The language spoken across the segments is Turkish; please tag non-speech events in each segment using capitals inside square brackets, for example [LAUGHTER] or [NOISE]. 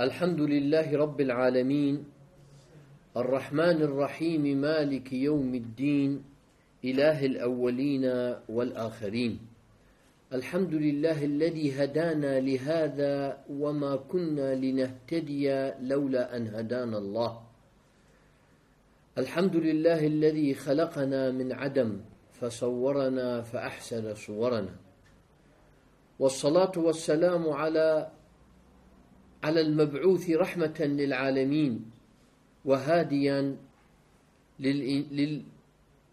الحمد لله رب العالمين الرحمن الرحيم مالك يوم الدين إله الأولين والآخرين. الحمد لله الذي هدانا لهذا وما كنا لنهتدي لولا أن هدانا الله. الحمد لله الذي خلقنا من عدم فصورنا فأحسن صورنا. والصلاة والسلام على على المبعوث رحمة للعالمين وهاديا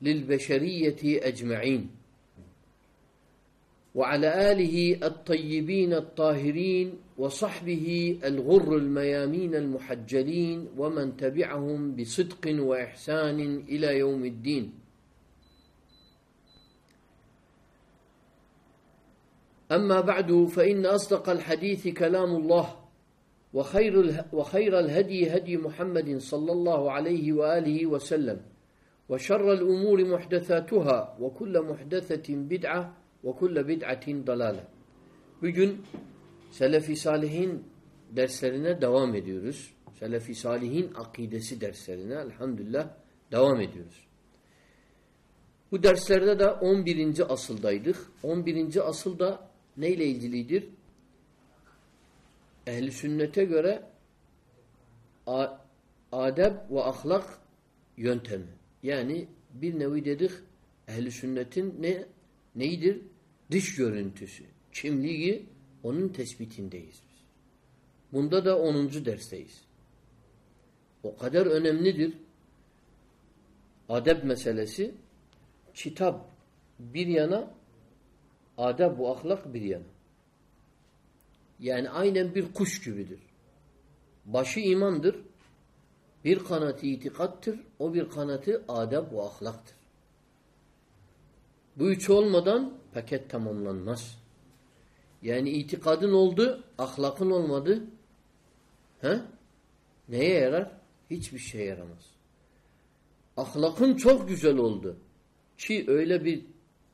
للبشرية أجمعين. وعلى آله الطيبين الطاهرين وصحبه الغر الميامين المحجلين ومن تبعهم بصدق وإحسان إلى يوم الدين. أما بعد فإن أصدق الحديث كلام الله وخير, وخير الهدي هدي محمد صلى الله عليه وآله وسلم وشر الأمور محدثاتها وكل محدثة بدعة وكل بدعة ضلالة Bugün Selefi Salihin derslerine devam ediyoruz. Selefi Salihin akidesi derslerine elhamdülillah devam ediyoruz. Bu derslerde de 11. asıldaydık. 11. asıl da neyle ilgilidir? Ehli sünnete göre adab ve ahlak yöntemi. Yani bir nevi dedik ehli sünnetin ne neydir? Dış görüntüsü, kimliği onun tespitindeyiz biz. Bunda da 10. dersteyiz. O kadar önemlidir. Adab meselesi kitap bir yana adab bu ahlak bir yana. Yani aynen bir kuş gibidir. Başı imandır. Bir kanatı itikattır. O bir kanatı adab ve ahlaktır. Bu üç olmadan paket tamamlanmaz. Yani itikadın oldu, ahlakın olmadı. He? Neye yarar? Hiçbir şey yaramaz. Ahlakın çok güzel oldu. Ki öyle bir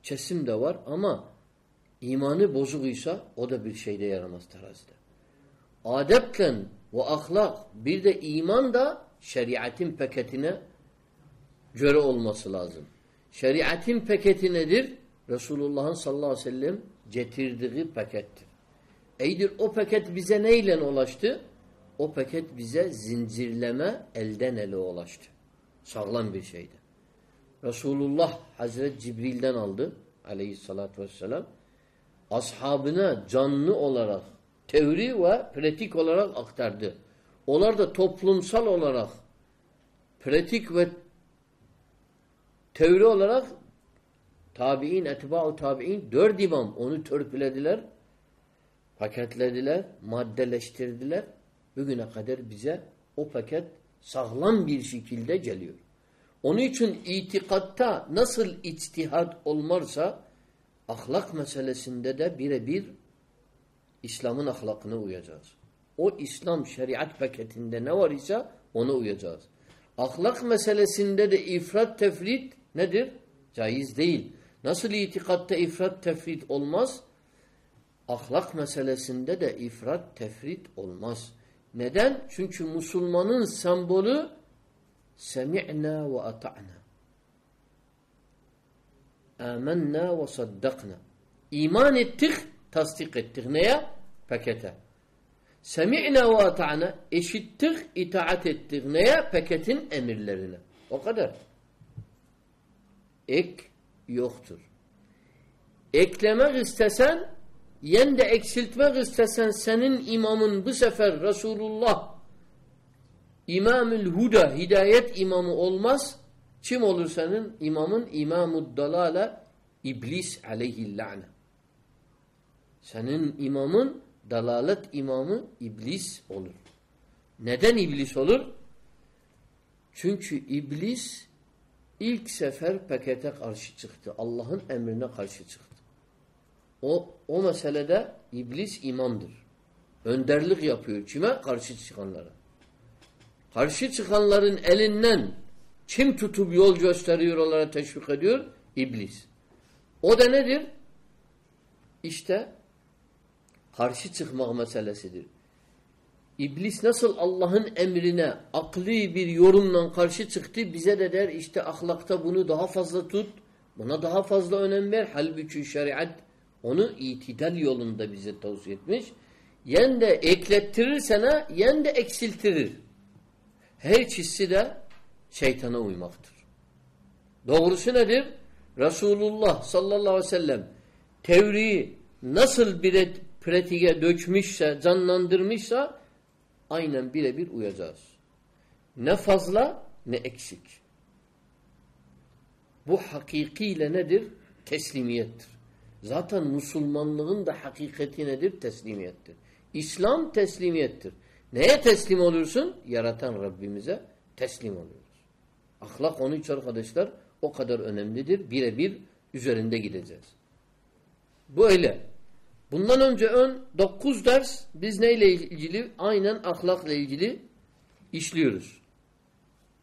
kesim de var ama İmanı bozukuysa o da bir şeyde yaramaz terazide. Adepken ve ahlak bir de iman da şeriatin paketine göre olması lazım. Şeriatin paketi nedir? Resulullah'ın sallallahu aleyhi ve sellem getirdiği pakettir. Eydir o paket bize neyle ulaştı? O paket bize zincirleme elden ele ulaştı. Sağlam bir şeydi. Resulullah Hazreti Cibril'den aldı aleyhissalatü vesselam ashabına canlı olarak teori ve pratik olarak aktardı. Onlar da toplumsal olarak pratik ve teori olarak tabi'in, etba'u tabi'in dört imam onu törpülediler, paketlediler, maddeleştirdiler. Bugüne kadar bize o paket sağlam bir şekilde geliyor. Onun için itikatta nasıl içtihat olmarsa ahlak meselesinde de birebir İslam'ın ahlakına uyacağız. O İslam şeriat paketinde ne var ise ona uyacağız. Ahlak meselesinde de ifrat tefrit nedir? Caiz değil. Nasıl itikatta ifrat tefrit olmaz? Ahlak meselesinde de ifrat tefrit olmaz. Neden? Çünkü Müslümanın sembolü semi'na ve ata'na. Âmennâ ve saddakna. İman ettik, tasdik ettik. Neye? Pakete. Semi'na ve ata'na. Eşittik, itaat ettik. Neye? Paketin emirlerine. O kadar. Ek yoktur. Eklemek istesen, yen de eksiltmek istesen senin imamın bu sefer Resulullah İmamül Huda, hidayet imamı olmaz. Kim olur senin? İmamın İmamud Dalale İblis aleyhillâne. Senin imamın dalalet imamı iblis olur. Neden iblis olur? Çünkü iblis ilk sefer pakete karşı çıktı. Allah'ın emrine karşı çıktı. O, o meselede iblis imamdır. Önderlik yapıyor. Kime? Karşı çıkanlara. Karşı çıkanların elinden kim tutup yol gösteriyor, onlara teşvik ediyor? İblis. O da nedir? İşte karşı çıkmak meselesidir. İblis nasıl Allah'ın emrine akli bir yorumla karşı çıktı bize de der işte ahlakta bunu daha fazla tut, buna daha fazla önem ver. Halbuki şeriat onu itidal yolunda bize tavsiye etmiş. Yen de eklettirir sana, yen de eksiltirir. Her ikisi de şeytana uymaktır. Doğrusu nedir? Resulullah sallallahu aleyhi ve sellem teoriyi nasıl bir pratiğe dökmüşse, canlandırmışsa aynen birebir uyacağız. Ne fazla ne eksik. Bu hakikiyle nedir? Teslimiyettir. Zaten Müslümanlığın da hakikati nedir? Teslimiyettir. İslam teslimiyettir. Neye teslim olursun? Yaratan Rabbimize teslim oluyoruz. Ahlak onun için arkadaşlar o kadar önemlidir. Birebir üzerinde gideceğiz. Bu öyle. Bundan önce ön 9 ders biz neyle ilgili? Aynen ahlakla ilgili işliyoruz.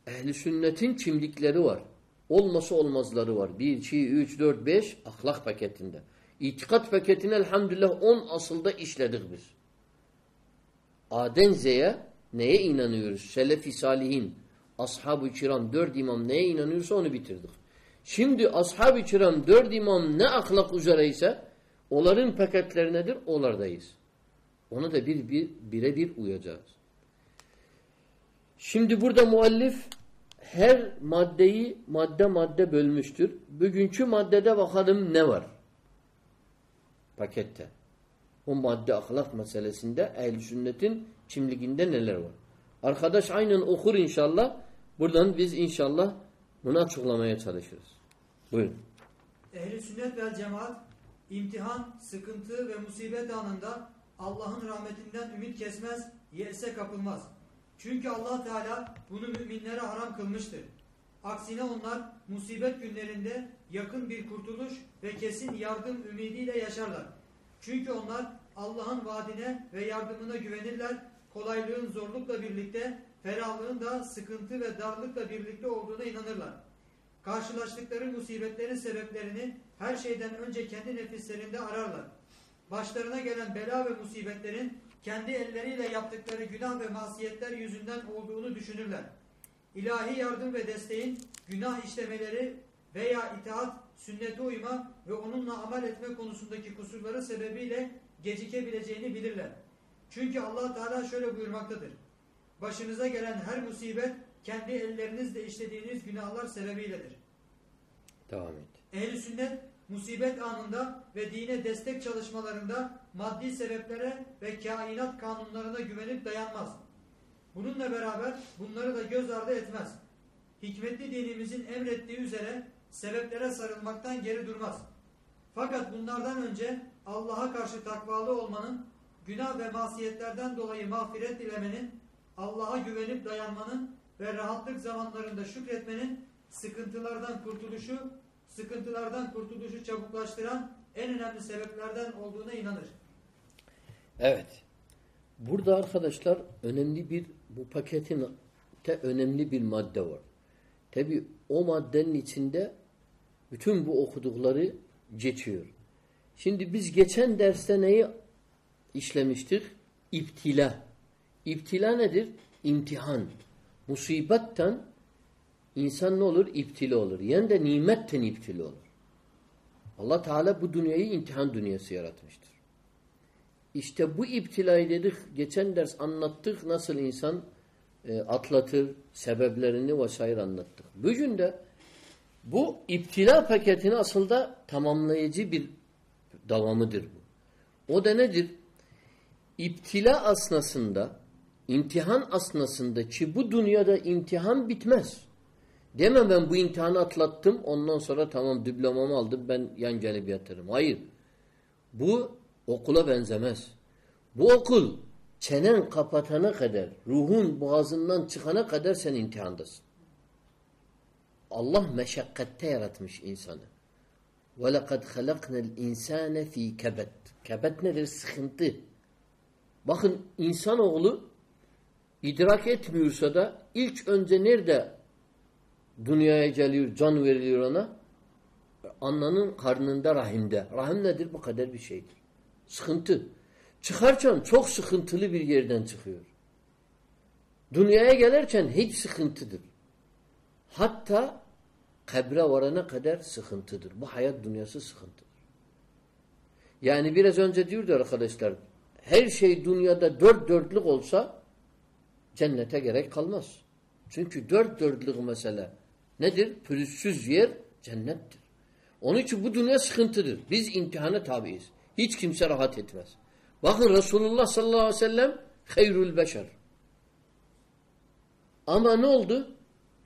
Ehli sünnetin kimlikleri var. Olması olmazları var. 1, 2, 3, 4, 5 ahlak paketinde. İtikat paketini elhamdülillah 10 asılda işledik biz. Aden Z'ye neye inanıyoruz? Selefi salihin, ashab-ı kiram, dört imam neye inanıyorsa onu bitirdik. Şimdi ashab-ı kiram, dört imam ne ahlak üzereyse onların paketleri nedir? Onlardayız. Ona da bir, bir bire bir uyacağız. Şimdi burada muallif her maddeyi madde madde bölmüştür. Bugünkü maddede bakalım ne var? Pakette. O madde ahlak meselesinde ehl sünnetin kimliğinde neler var? Arkadaş aynen okur inşallah. Buradan biz inşallah bunu açıklamaya çalışırız. Buyurun. Ehli sünnet vel cemaat imtihan, sıkıntı ve musibet anında Allah'ın rahmetinden ümit kesmez, yese kapılmaz. Çünkü Allah Teala bunu müminlere haram kılmıştır. Aksine onlar musibet günlerinde yakın bir kurtuluş ve kesin yardım ümidiyle yaşarlar. Çünkü onlar Allah'ın vaadine ve yardımına güvenirler. Kolaylığın zorlukla birlikte, ferahlığın da sıkıntı ve darlıkla birlikte olduğuna inanırlar. Karşılaştıkları musibetlerin sebeplerini her şeyden önce kendi nefislerinde ararlar. Başlarına gelen bela ve musibetlerin kendi elleriyle yaptıkları günah ve masiyetler yüzünden olduğunu düşünürler. İlahi yardım ve desteğin günah işlemeleri veya itaat, sünnete uyma ve onunla amel etme konusundaki kusurları sebebiyle gecikebileceğini bilirler. Çünkü Allah Teala şöyle buyurmaktadır. Başınıza gelen her musibet kendi ellerinizle işlediğiniz günahlar sebebiyledir. Devam et. Ehl-i sünnet musibet anında ve dine destek çalışmalarında maddi sebeplere ve kainat kanunlarına güvenip dayanmaz. Bununla beraber bunları da göz ardı etmez. Hikmetli dinimizin emrettiği üzere sebeplere sarılmaktan geri durmaz. Fakat bunlardan önce Allah'a karşı takvalı olmanın, günah ve masiyetlerden dolayı mağfiret dilemenin, Allah'a güvenip dayanmanın ve rahatlık zamanlarında şükretmenin sıkıntılardan kurtuluşu, sıkıntılardan kurtuluşu çabuklaştıran en önemli sebeplerden olduğuna inanır. Evet. Burada arkadaşlar önemli bir bu paketin te önemli bir madde var. Tabi o maddenin içinde bütün bu okudukları geçiyor. Şimdi biz geçen derste neyi işlemiştik? İptila. İptila nedir? İmtihan. Musibetten insan ne olur? İptila olur. Yani de nimetten iptila olur. Allah Teala bu dünyayı imtihan dünyası yaratmıştır. İşte bu iptilayı dedik, geçen ders anlattık nasıl insan e, atlatır, sebeplerini vesaire anlattık. Bugün de bu iptila paketini aslında tamamlayıcı bir devamıdır bu. O da nedir? İptila asnasında, imtihan asnasında ki bu dünyada imtihan bitmez. Deme ben bu imtihanı atlattım ondan sonra tamam diplomamı aldım ben yan gelip yatırım. Hayır. Bu Okula benzemez. Bu okul çenen kapatana kadar, ruhun boğazından çıkana kadar sen imtihandasın. Allah meşakkatte yaratmış insanı. وَلَقَدْ خَلَقْنَا الْاِنْسَانَ ف۪ي kebet. Kebet nedir? Sıkıntı. Bakın insanoğlu idrak etmiyorsa da ilk önce nerede dünyaya geliyor, can veriliyor ona? Annanın karnında, rahimde. Rahim nedir? Bu kadar bir şeydir. Sıkıntı. Çıkarken çok sıkıntılı bir yerden çıkıyor. Dünyaya gelirken hiç sıkıntıdır. Hatta kabre varana kadar sıkıntıdır. Bu hayat dünyası sıkıntıdır. Yani biraz önce diyordu arkadaşlar her şey dünyada dört dörtlük olsa cennete gerek kalmaz. Çünkü dört dörtlük mesele nedir? Pürüzsüz yer cennettir. Onun için bu dünya sıkıntıdır. Biz imtihana tabiiz. Hiç kimse rahat etmez. Bakın Resulullah sallallahu aleyhi ve sellem hayrul beşer. Ama ne oldu?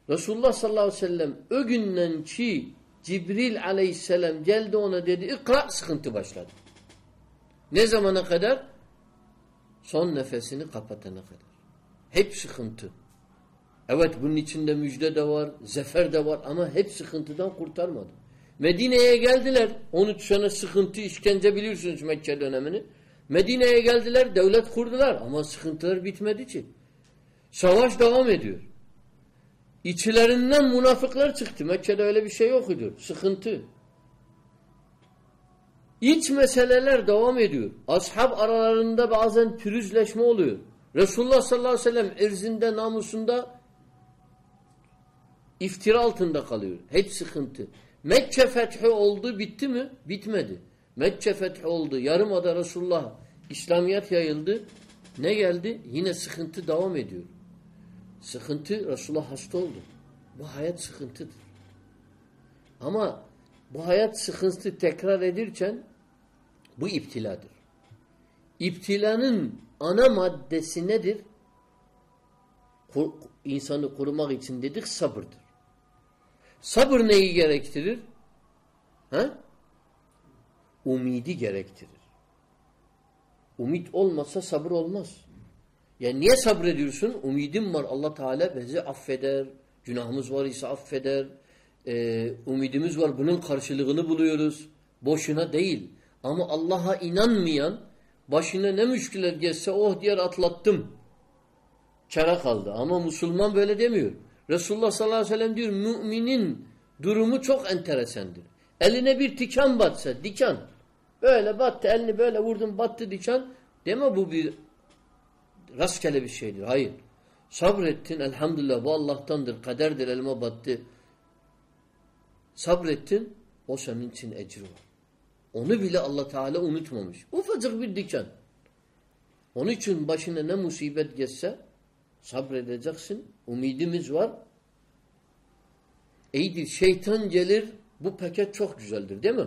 Resulullah sallallahu aleyhi ve sellem o günden ki Cibril aleyhisselam geldi ona dedi ikra sıkıntı başladı. Ne zamana kadar? Son nefesini kapatana kadar. Hep sıkıntı. Evet bunun içinde müjde de var, zefer de var ama hep sıkıntıdan kurtarmadı. Medine'ye geldiler. 13 sene sıkıntı, işkence biliyorsunuz Mekke dönemini. Medine'ye geldiler, devlet kurdular ama sıkıntılar bitmedi ki. Savaş devam ediyor. İçlerinden münafıklar çıktı. Mekke'de öyle bir şey yok idi. Sıkıntı. İç meseleler devam ediyor. Ashab aralarında bazen pürüzleşme oluyor. Resulullah sallallahu aleyhi ve sellem erzinde, namusunda iftira altında kalıyor. Hiç sıkıntı. Mekke fethi oldu, bitti mi? Bitmedi. Mekke fethi oldu. Yarımada Resulullah İslamiyet yayıldı. Ne geldi? Yine sıkıntı devam ediyor. Sıkıntı Resulullah hasta oldu. Bu hayat sıkıntıdır. Ama bu hayat sıkıntı tekrar edirken bu iptiladır. İptilanın ana maddesi nedir? Kur, insanı korumak için dedik sabırdır. Sabır neyi gerektirir? Ha? Umidi gerektirir. Umid olmasa sabır olmaz. Yani niye sabrediyorsun? Umidim var. Allah Teala bizi affeder. Günahımız var ise affeder. Ee, umidimiz var. Bunun karşılığını buluyoruz. Boşuna değil. Ama Allah'a inanmayan başına ne müşküler gelse oh diğer atlattım. Kara kaldı. Ama Müslüman böyle demiyor. Resulullah sallallahu aleyhi ve sellem diyor müminin durumu çok enteresandır. Eline bir diken batsa diken böyle battı elini böyle vurdun battı diken deme bu bir rastgele bir şeydir. Hayır. Sabrettin elhamdülillah bu Allah'tandır. Kaderdir elime battı. Sabrettin o senin için ecri var. Onu bile Allah Teala unutmamış. Ufacık bir diken. Onun için başına ne musibet geçse sabredeceksin. Umidimiz var. İyidir. Şeytan gelir. Bu paket çok güzeldir değil mi?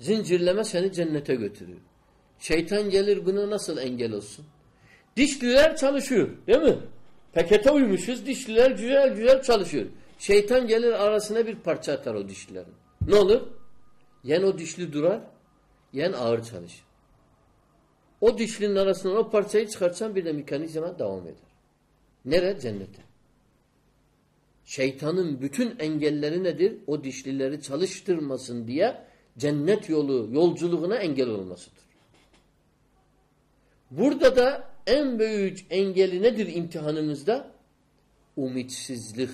Zincirleme seni cennete götürüyor. Şeytan gelir buna nasıl engel olsun? Dişliler çalışıyor değil mi? Pakete uymuşuz. Dişliler güzel güzel çalışıyor. Şeytan gelir arasına bir parça atar o dişlilerin. Ne olur? Yen o dişli durar, yen ağır çalışır. O dişlinin arasından o parçayı çıkartsan bir de mekanizma devam eder. Nere? Cennete. Şeytanın bütün engelleri nedir? O dişlileri çalıştırmasın diye cennet yolu, yolculuğuna engel olmasıdır. Burada da en büyük engeli nedir imtihanımızda? Umitsizlik.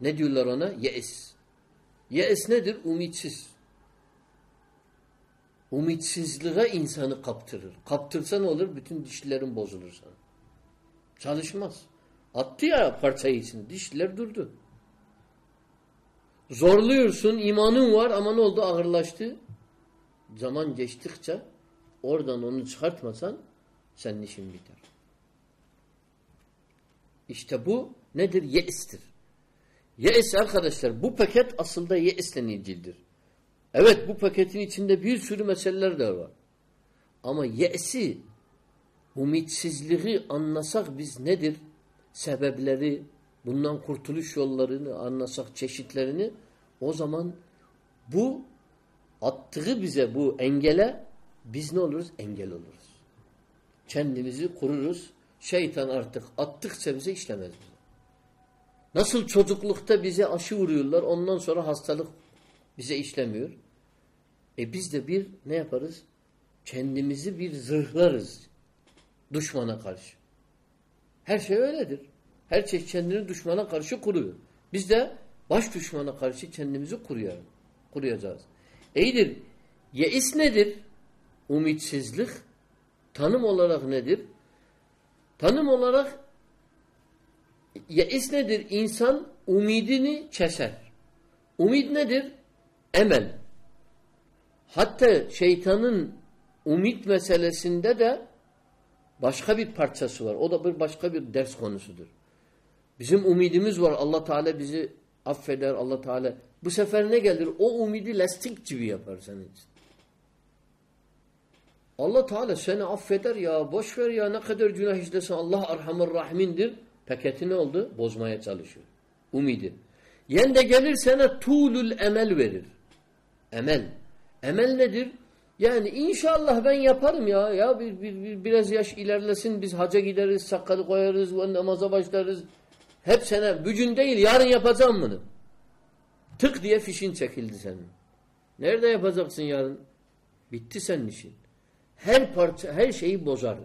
Ne diyorlar ona? Yeis. Yeis nedir? Umitsiz. Umitsizliğe insanı kaptırır. Kaptırsa ne olur? Bütün dişlerin bozulur sana. Çalışmaz. Attı ya parçayı için. Dişler durdu. Zorluyorsun, imanın var ama ne oldu? Ağırlaştı. Zaman geçtikçe oradan onu çıkartmasan senin işin biter. İşte bu nedir? Yeistir. Yeis arkadaşlar bu paket aslında yeisle ilgilidir. Evet bu paketin içinde bir sürü meseleler de var. Ama yeisi umitsizliği anlasak biz nedir? Sebepleri, bundan kurtuluş yollarını anlasak, çeşitlerini o zaman bu attığı bize bu engele biz ne oluruz? Engel oluruz. Kendimizi kururuz. Şeytan artık attıkça bize işlemez. Nasıl çocuklukta bize aşı vuruyorlar ondan sonra hastalık bize işlemiyor. E biz de bir ne yaparız? Kendimizi bir zırhlarız düşmana karşı. Her şey öyledir. Her şey kendini düşmana karşı kuruyor. Biz de baş düşmana karşı kendimizi kuruyor, kuruyacağız. İyidir. Yeis nedir? Umitsizlik. Tanım olarak nedir? Tanım olarak yeis nedir? İnsan umidini keser. Umid nedir? Emel. Hatta şeytanın umid meselesinde de başka bir parçası var. O da bir başka bir ders konusudur. Bizim umidimiz var. Allah Teala bizi affeder. Allah Teala bu sefer ne gelir? O umidi lastik gibi yapar senin için. Allah Teala seni affeder ya. Boş ver ya. Ne kadar günah işlesin. Allah Erhamur Rahim'indir. Paketi ne oldu? Bozmaya çalışıyor. Umidi. Yen de gelir sana tuğlul emel verir. Emel. Emel nedir? Yani inşallah ben yaparım ya. Ya bir, bir, bir biraz yaş ilerlesin biz haca gideriz, sakalı koyarız, namaza başlarız. Hep sene bugün değil yarın yapacağım bunu. Tık diye fişin çekildi senin. Nerede yapacaksın yarın? Bitti senin işin. Her parça her şeyi bozar.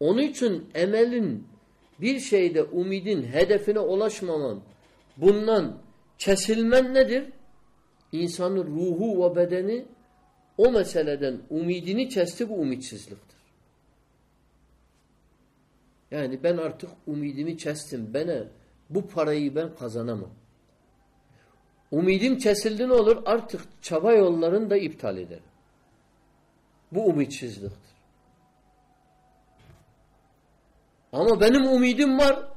Onun için emelin bir şeyde umidin hedefine ulaşmaman bundan kesilmen nedir? İnsanın ruhu ve bedeni o meseleden umidini kesti bu umitsizliktir. Yani ben artık umidimi kestim. Bana bu parayı ben kazanamam. Umidim kesildi ne olur? Artık çaba yollarını da iptal ederim. Bu umitsizliktir. Ama benim umidim var.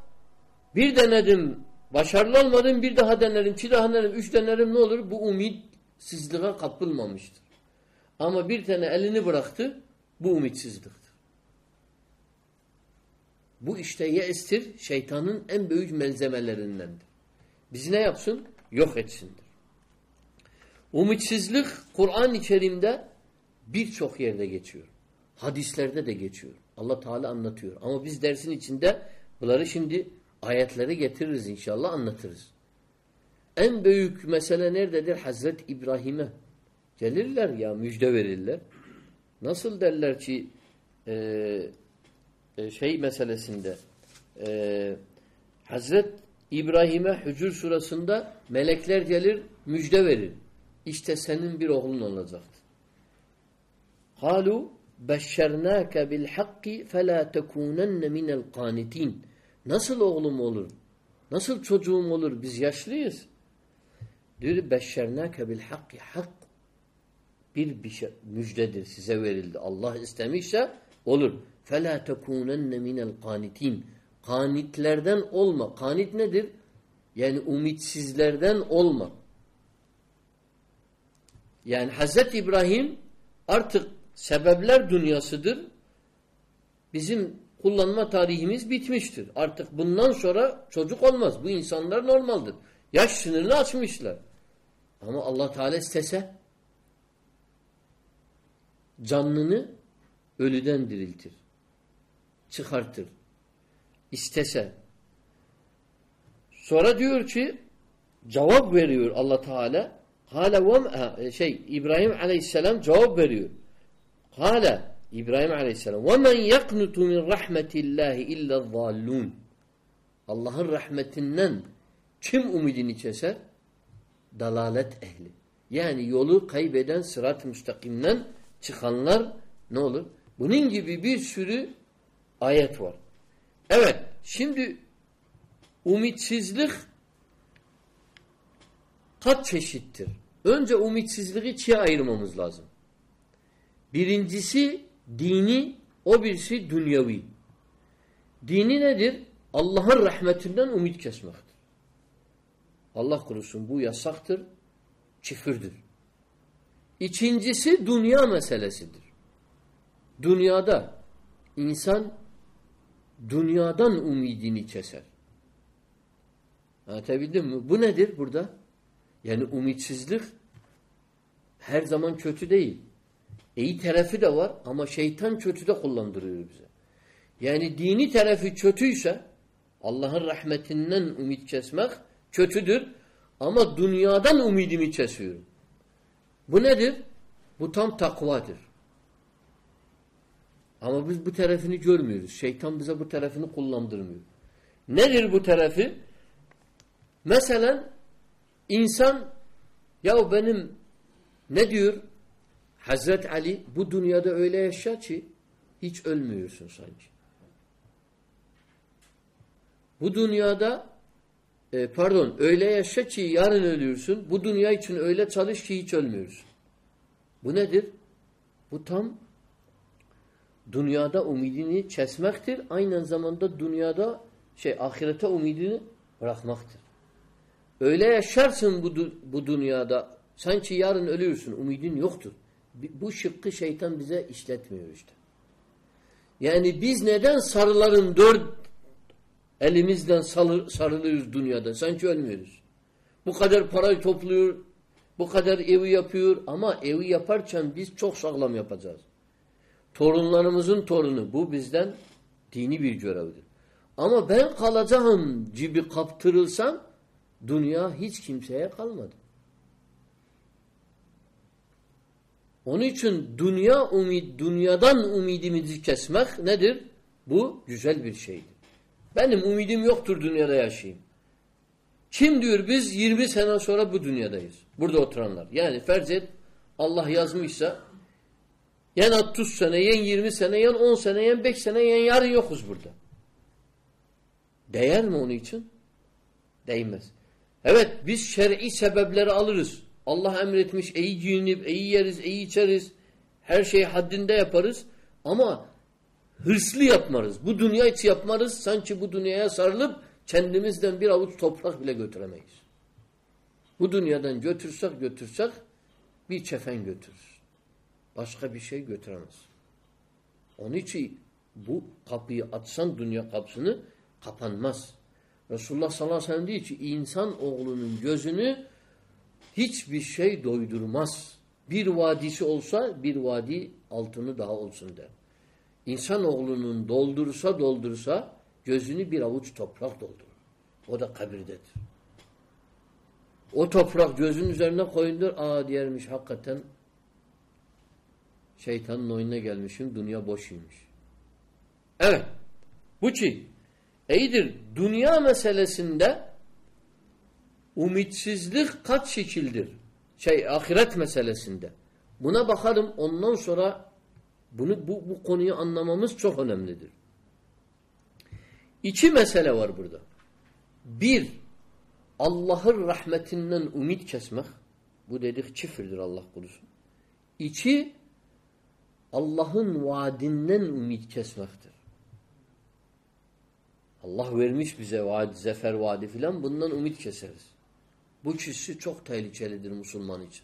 Bir denedim, başarılı olmadım, bir daha denerim, iki daha denerim, üç denerim ne olur? Bu umitsizliğe kapılmamıştır. Ama bir tane elini bıraktı, bu umitsizliktir. Bu işte yeistir, şeytanın en büyük malzemelerindendir. Bizi ne yapsın? Yok etsindir. Umitsizlik Kur'an-ı Kerim'de birçok yerde geçiyor. Hadislerde de geçiyor. Allah Teala anlatıyor. Ama biz dersin içinde bunları şimdi ayetleri getiririz inşallah anlatırız. En büyük mesele nerededir? Hazret İbrahim'e. Gelirler ya müjde verirler. Nasıl derler ki e, e, şey meselesinde e, Hazret İbrahim'e Hücur surasında melekler gelir müjde verir. İşte senin bir oğlun olacaktır. Halu beşşernâke bil hakki felâ tekûnenne minel qanitin. Nasıl oğlum olur? Nasıl çocuğum olur? Biz yaşlıyız. Diyor beşşernâke bil hakki. Hak bir, bir şey, müjdedir size verildi. Allah istemişse olur. فَلَا تَكُونَنَّ مِنَ الْقَانِتِينَ Kanitlerden olma. Kanit nedir? Yani umitsizlerden olma. Yani Hazreti İbrahim artık sebepler dünyasıdır. Bizim kullanma tarihimiz bitmiştir. Artık bundan sonra çocuk olmaz. Bu insanlar normaldir. Yaş sınırını açmışlar. Ama Allah Teala istese canlını ölüden diriltir. Çıkartır. İstese. Sonra diyor ki cevap veriyor Allah Teala. Hala ve şey İbrahim Aleyhisselam cevap veriyor. Hala İbrahim Aleyhisselam ve men yaknutu min rahmetillahi illa zallun. Allah'ın rahmetinden kim umidini keser? Dalalet ehli. Yani yolu kaybeden sırat-ı müstakimden çıkanlar ne olur? Bunun gibi bir sürü ayet var. Evet, şimdi umitsizlik kaç çeşittir? Önce umitsizliği ikiye ayırmamız lazım. Birincisi dini, o birisi dünyevi. Dini nedir? Allah'ın rahmetinden umut kesmektir. Allah korusun bu yasaktır, küfürdür. İkincisi dünya meselesidir. Dünyada insan dünyadan umidini keser. Anlatabildim mi? Bu nedir burada? Yani umitsizlik her zaman kötü değil. İyi tarafı da var ama şeytan kötü de kullandırıyor bize. Yani dini tarafı kötüyse Allah'ın rahmetinden ümit kesmek kötüdür. Ama dünyadan umidimi kesiyorum. Bu nedir? Bu tam takvadır. Ama biz bu tarafını görmüyoruz. Şeytan bize bu tarafını kullandırmıyor. Nedir bu tarafı? Mesela insan ya benim ne diyor Hazret Ali bu dünyada öyle yaşa ki hiç ölmüyorsun sanki. Bu dünyada e, pardon öyle yaşa ki yarın ölüyorsun. Bu dünya için öyle çalış ki hiç ölmüyorsun. Bu nedir? Bu tam dünyada umidini kesmektir. Aynı zamanda dünyada şey ahirete umidini bırakmaktır. Öyle yaşarsın bu, bu dünyada sanki yarın ölüyorsun. Umidin yoktur. Bu şıkkı şeytan bize işletmiyor işte. Yani biz neden sarıların dört elimizden sarı, sarılıyoruz dünyada? Sanki ölmüyoruz. Bu kadar parayı topluyor, bu kadar evi yapıyor ama evi yaparken biz çok sağlam yapacağız. Torunlarımızın torunu. Bu bizden dini bir görevdir. Ama ben kalacağım gibi kaptırılsam dünya hiç kimseye kalmadı. Onun için dünya umid, dünyadan umidimizi kesmek nedir? Bu güzel bir şeydir. Benim umidim yoktur dünyada yaşayayım. Kim diyor biz 20 sene sonra bu dünyadayız. Burada oturanlar. Yani ferz et Allah yazmışsa yen 30 sene, yen 20 sene, yen 10 sene, yen 5 sene, yen yarın yokuz burada. Değer mi onun için? Değmez. Evet biz şer'i sebepleri alırız. Allah emretmiş iyi giyinip, iyi yeriz, iyi içeriz. Her şeyi haddinde yaparız. Ama hırslı yapmarız. Bu dünya için yapmarız. Sanki bu dünyaya sarılıp kendimizden bir avuç toprak bile götüremeyiz. Bu dünyadan götürsek götürsek bir çefen götürür. Başka bir şey götüremez. Onun için bu kapıyı açsan dünya kapısını kapanmaz. Resulullah sallallahu aleyhi ve sellem diyor ki insan oğlunun gözünü hiçbir şey doydurmaz. Bir vadisi olsa bir vadi altını daha olsun der. İnsan oğlunun doldursa doldursa gözünü bir avuç toprak doldurur. O da kabirdedir. O toprak gözün üzerine koyundur. Aa diyermiş hakikaten şeytanın oyununa gelmişim. Dünya boşuymuş. Evet. Bu ki iyidir. Dünya meselesinde umitsizlik kaç şekildir? Şey ahiret meselesinde. Buna bakalım ondan sonra bunu bu, bu konuyu anlamamız çok önemlidir. İki mesele var burada. Bir, Allah'ın rahmetinden umit kesmek. Bu dedik çifirdir Allah korusun. İki, Allah'ın vaadinden umit kesmektir. Allah vermiş bize vaad, zefer vaadi filan bundan umit keseriz. Bu kişi çok tehlikelidir Müslüman için.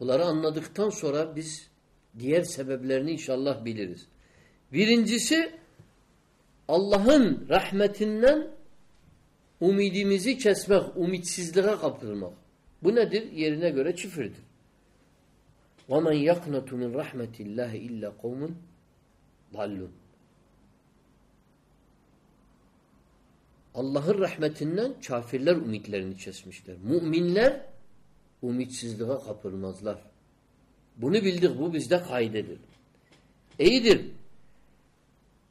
Bunları anladıktan sonra biz diğer sebeplerini inşallah biliriz. Birincisi Allah'ın rahmetinden umidimizi kesmek, umitsizliğe kaptırmak. Bu nedir? Yerine göre çifirdir. وَمَنْ يَقْنَةُ مِنْ رَحْمَةِ اللّٰهِ اِلَّا قَوْمٌ ضَلُّونَ Allah'ın rahmetinden kafirler ümitlerini kesmişler. Müminler umitsizliğe kapılmazlar. Bunu bildik. Bu bizde kaydedir. İyidir.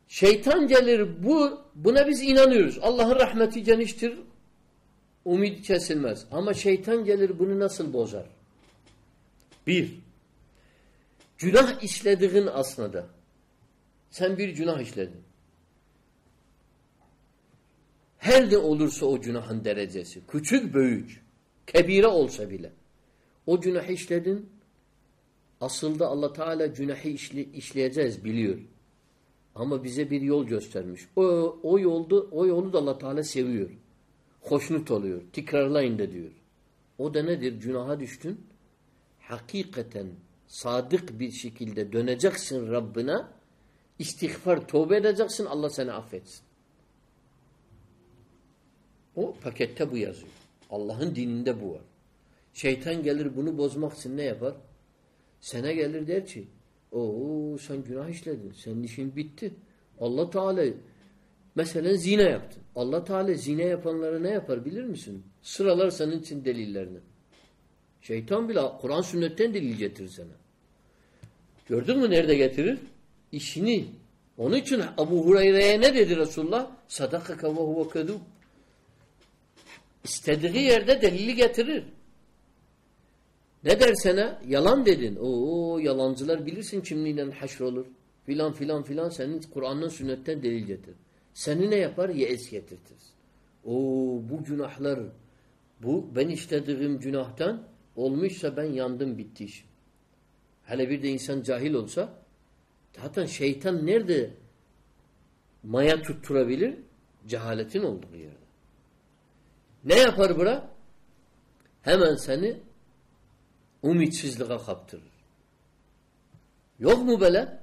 Şeytan gelir bu buna biz inanıyoruz. Allah'ın rahmeti geniştir. Umid kesilmez. Ama şeytan gelir bunu nasıl bozar? Bir. Günah işlediğin aslında. Sen bir günah işledin. Her ne olursa o günahın derecesi, küçük büyük, kebire olsa bile. O günah işledin, aslında Allah Teala günahı işle, işleyeceğiz biliyor. Ama bize bir yol göstermiş. O, o yoldu, o yolu da Allah Teala seviyor. Hoşnut oluyor. Tekrarlayın da diyor. O da nedir? Günaha düştün. Hakikaten sadık bir şekilde döneceksin Rabbine. İstiğfar, tövbe edeceksin. Allah seni affetsin. O pakette bu yazıyor. Allah'ın dininde bu var. Şeytan gelir bunu bozmak için ne yapar? Sene gelir der ki Oo sen günah işledin. Senin işin bitti. Allah Teala mesela zina yaptın. Allah Teala zina yapanlara ne yapar bilir misin? Sıralar senin için delillerini. Şeytan bile Kur'an sünnetten delil getirir sana. Gördün mü nerede getirir? İşini. Onun için Abu Hureyre'ye ne dedi Resulullah? Sadakaka ve huve kedub. İstediği yerde delili getirir. Ne der sana? Yalan dedin. Oo yalancılar bilirsin kimliğiyle haşr olur. Filan filan filan senin Kur'an'dan sünnetten delil getir. Seni ne yapar? Yees getirtir. Oo bu günahlar bu ben işlediğim günahtan olmuşsa ben yandım bitti iş. Hele bir de insan cahil olsa zaten şeytan nerede maya tutturabilir? Cehaletin olduğu yerde. Ne yapar bura? Hemen seni umitsizliğe kaptırır. Yok mu böyle?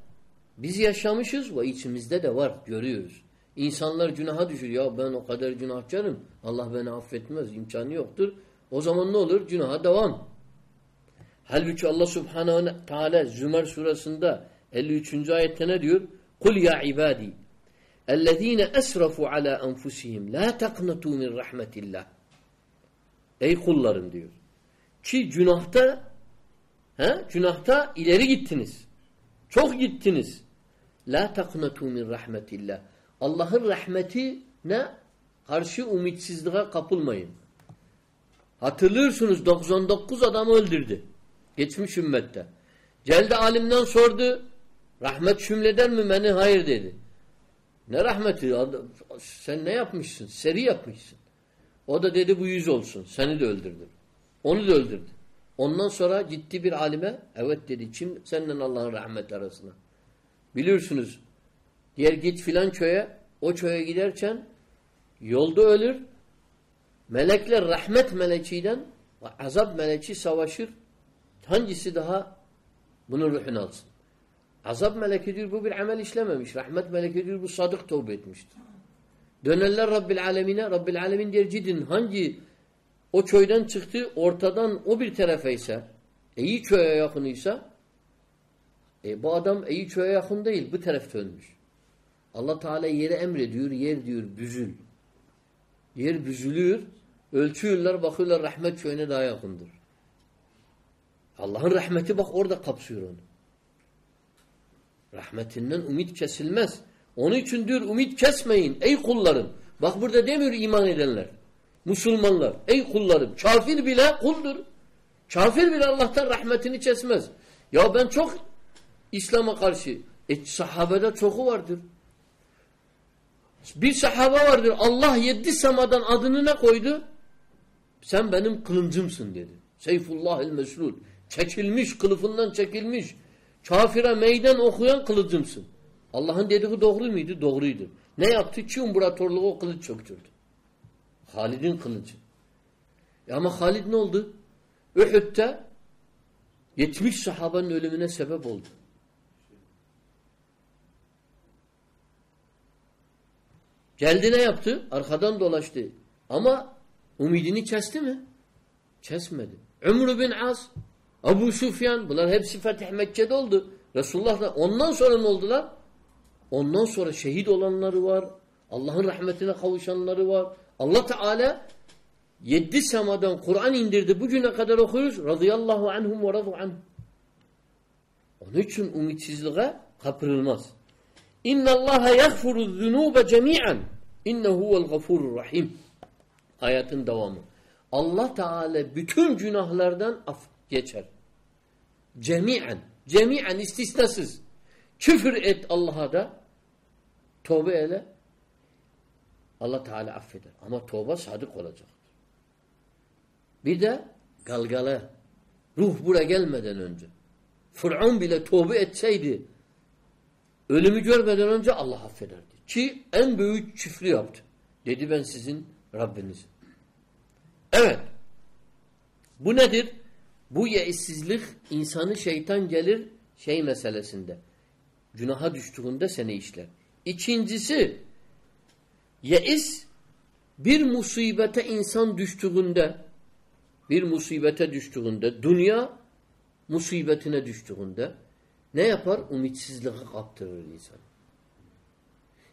Biz yaşamışız ve içimizde de var, görüyoruz. İnsanlar günaha düşür. Ya ben o kadar günahkarım. Allah beni affetmez. imkanı yoktur. O zaman ne olur? Günaha devam. Halbuki Allah subhanehu ve teala Zümer surasında 53. ayette ne diyor? Kul ya ibadi ellezine esrafu ala enfusihim la taqnatu min rahmetillah. Ey kullarım diyor. Ki günahta he, günahta ileri gittiniz. Çok gittiniz. La taqnatu min rahmetillah. Allah'ın rahmeti ne? Karşı umitsizliğe kapılmayın. Hatırlıyorsunuz 99 adamı öldürdü. Geçmiş ümmette. Geldi alimden sordu. Rahmet şümleder mi beni? Hayır dedi. Ne rahmeti? Sen ne yapmışsın? Seri yapmışsın. O da dedi bu yüz olsun. Seni de öldürdü. Onu da öldürdü. Ondan sonra gitti bir alime. Evet dedi. Kim senden Allah'ın rahmeti arasına? Biliyorsunuz. Diğer git filan köye. O köye giderken yolda ölür. Melekler rahmet melekiyle azap meleki savaşır. Hangisi daha bunun ruhunu alsın? Azap meleki diyor bu bir amel işlememiş. Rahmet meleki diyor bu sadık tövbe etmiştir. Dönerler Rabbil Alemine. Rabbil Alemin der cidin hangi o köyden çıktı ortadan o bir tarafa ise iyi köye yakınıysa e, bu adam iyi köye yakın değil bu tarafta ölmüş. Allah Teala yere emrediyor. Yer diyor büzül. Yer büzülüyor. Ölçüyorlar bakıyorlar rahmet köyüne daha yakındır. Allah'ın rahmeti bak orada kapsıyor onu. Rahmetinden umut kesilmez. Onun için diyor umut kesmeyin ey kullarım. Bak burada demiyor iman edenler. Müslümanlar. Ey kullarım. Kafir bile kuldur. Kafir bile Allah'tan rahmetini kesmez. Ya ben çok İslam'a karşı. E, sahabede çoku vardır. Bir sahabe vardır. Allah yedi semadan adını ne koydu? Sen benim kılıncımsın dedi. Seyfullahil meslul. Çekilmiş, kılıfından çekilmiş. Kafire meydan okuyan kılıcımsın. Allah'ın dediği doğru muydu? Doğruydu. Ne yaptı? Çi imparatorluğu o kılıç çöktürdü. Halid'in kılıcı. E ama Halid ne oldu? Uhud'da 70 sahabanın ölümüne sebep oldu. Geldi ne yaptı? Arkadan dolaştı. Ama umidini kesti mi? Kesmedi. Umru bin Az, Abu Sufyan bunlar hepsi Fetih Mekke'de oldu. Resulullah da ondan sonra ne oldular? Ondan sonra şehit olanları var. Allah'ın rahmetine kavuşanları var. Allah Teala yedi semadan Kur'an indirdi. Bugüne kadar okuyoruz. Radıyallahu anhum ve radu anh. Onun için umitsizliğe kapırılmaz. İnna Allah yaghfiru zunuba cemi'an. İnnehu huvel gafurur rahim. Hayatın devamı. Allah Teala bütün günahlardan af geçer. Cemi'an. Cemi'an istisnasız. Küfür et Allah'a da tövbe ele Allah Teala affeder. Ama tövbe sadık olacaktır. Bir de galgala. Ruh buraya gelmeden önce. Fır'un bile tövbe etseydi ölümü görmeden önce Allah affederdi. Ki en büyük küfrü yaptı. Dedi ben sizin Rabbinizim. Evet. Bu nedir? Bu yeissizlik insanı şeytan gelir şey meselesinde. Günaha düştüğünde seni işler. İkincisi yeis bir musibete insan düştüğünde bir musibete düştüğünde dünya musibetine düştüğünde ne yapar? Umitsizliğe kaptırır insan.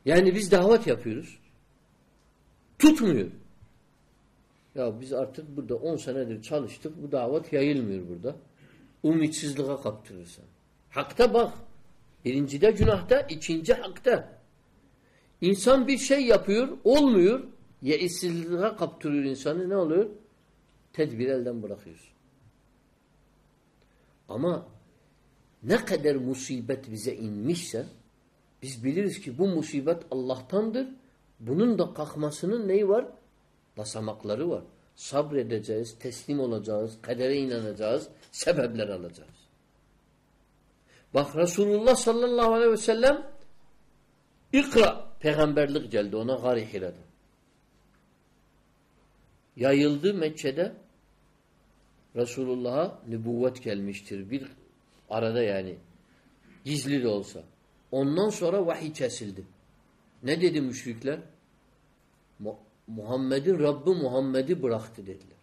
Yani biz davet yapıyoruz. Tutmuyor. Ya biz artık burada 10 senedir çalıştık. Bu davet yayılmıyor burada. Umitsizliğe kaptırırsan. Hakta bak. Birincide günahta, ikinci hakta. İnsan bir şey yapıyor, olmuyor. Yeissizliğe kaptırıyor insanı. Ne oluyor? Tedbir elden bırakıyorsun. Ama ne kadar musibet bize inmişse biz biliriz ki bu musibet Allah'tandır. Bunun da kalkmasının neyi var? Basamakları var. Sabredeceğiz, teslim olacağız, kadere inanacağız, sebepler alacağız. Bak Resulullah sallallahu aleyhi ve sellem ikra peygamberlik geldi ona gari hirada. Yayıldı Mekke'de Resulullah'a nübüvvet gelmiştir. Bir arada yani. Gizli de olsa. Ondan sonra vahiy kesildi. Ne dedi müşrikler? Muhammed'in Rabbi Muhammed'i bıraktı dediler.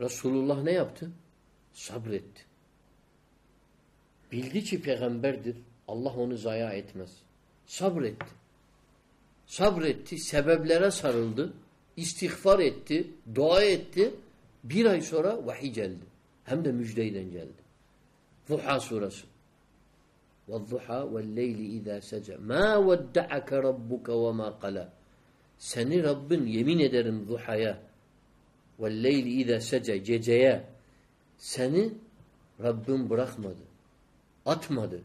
Resulullah ne yaptı? Sabretti. Bildi ki peygamberdir. Allah onu zaya etmez. Sabretti. Sabretti. Sebeplere sarıldı. istiğfar etti. Dua etti. Bir ay sonra vahiy geldi. Hem de müjdeyle geldi. Zuha suresi. وَالضُّحَى وَالْلَيْلِ اِذَا سَجَى مَا وَدَّعَكَ رَبُّكَ وَمَا قَلَى Seni Rabbin yemin ederim zuhaya وَالْلَيْلِ اِذَا سَجَى Geceye seni Rabbin bırakmadı. Atmadı.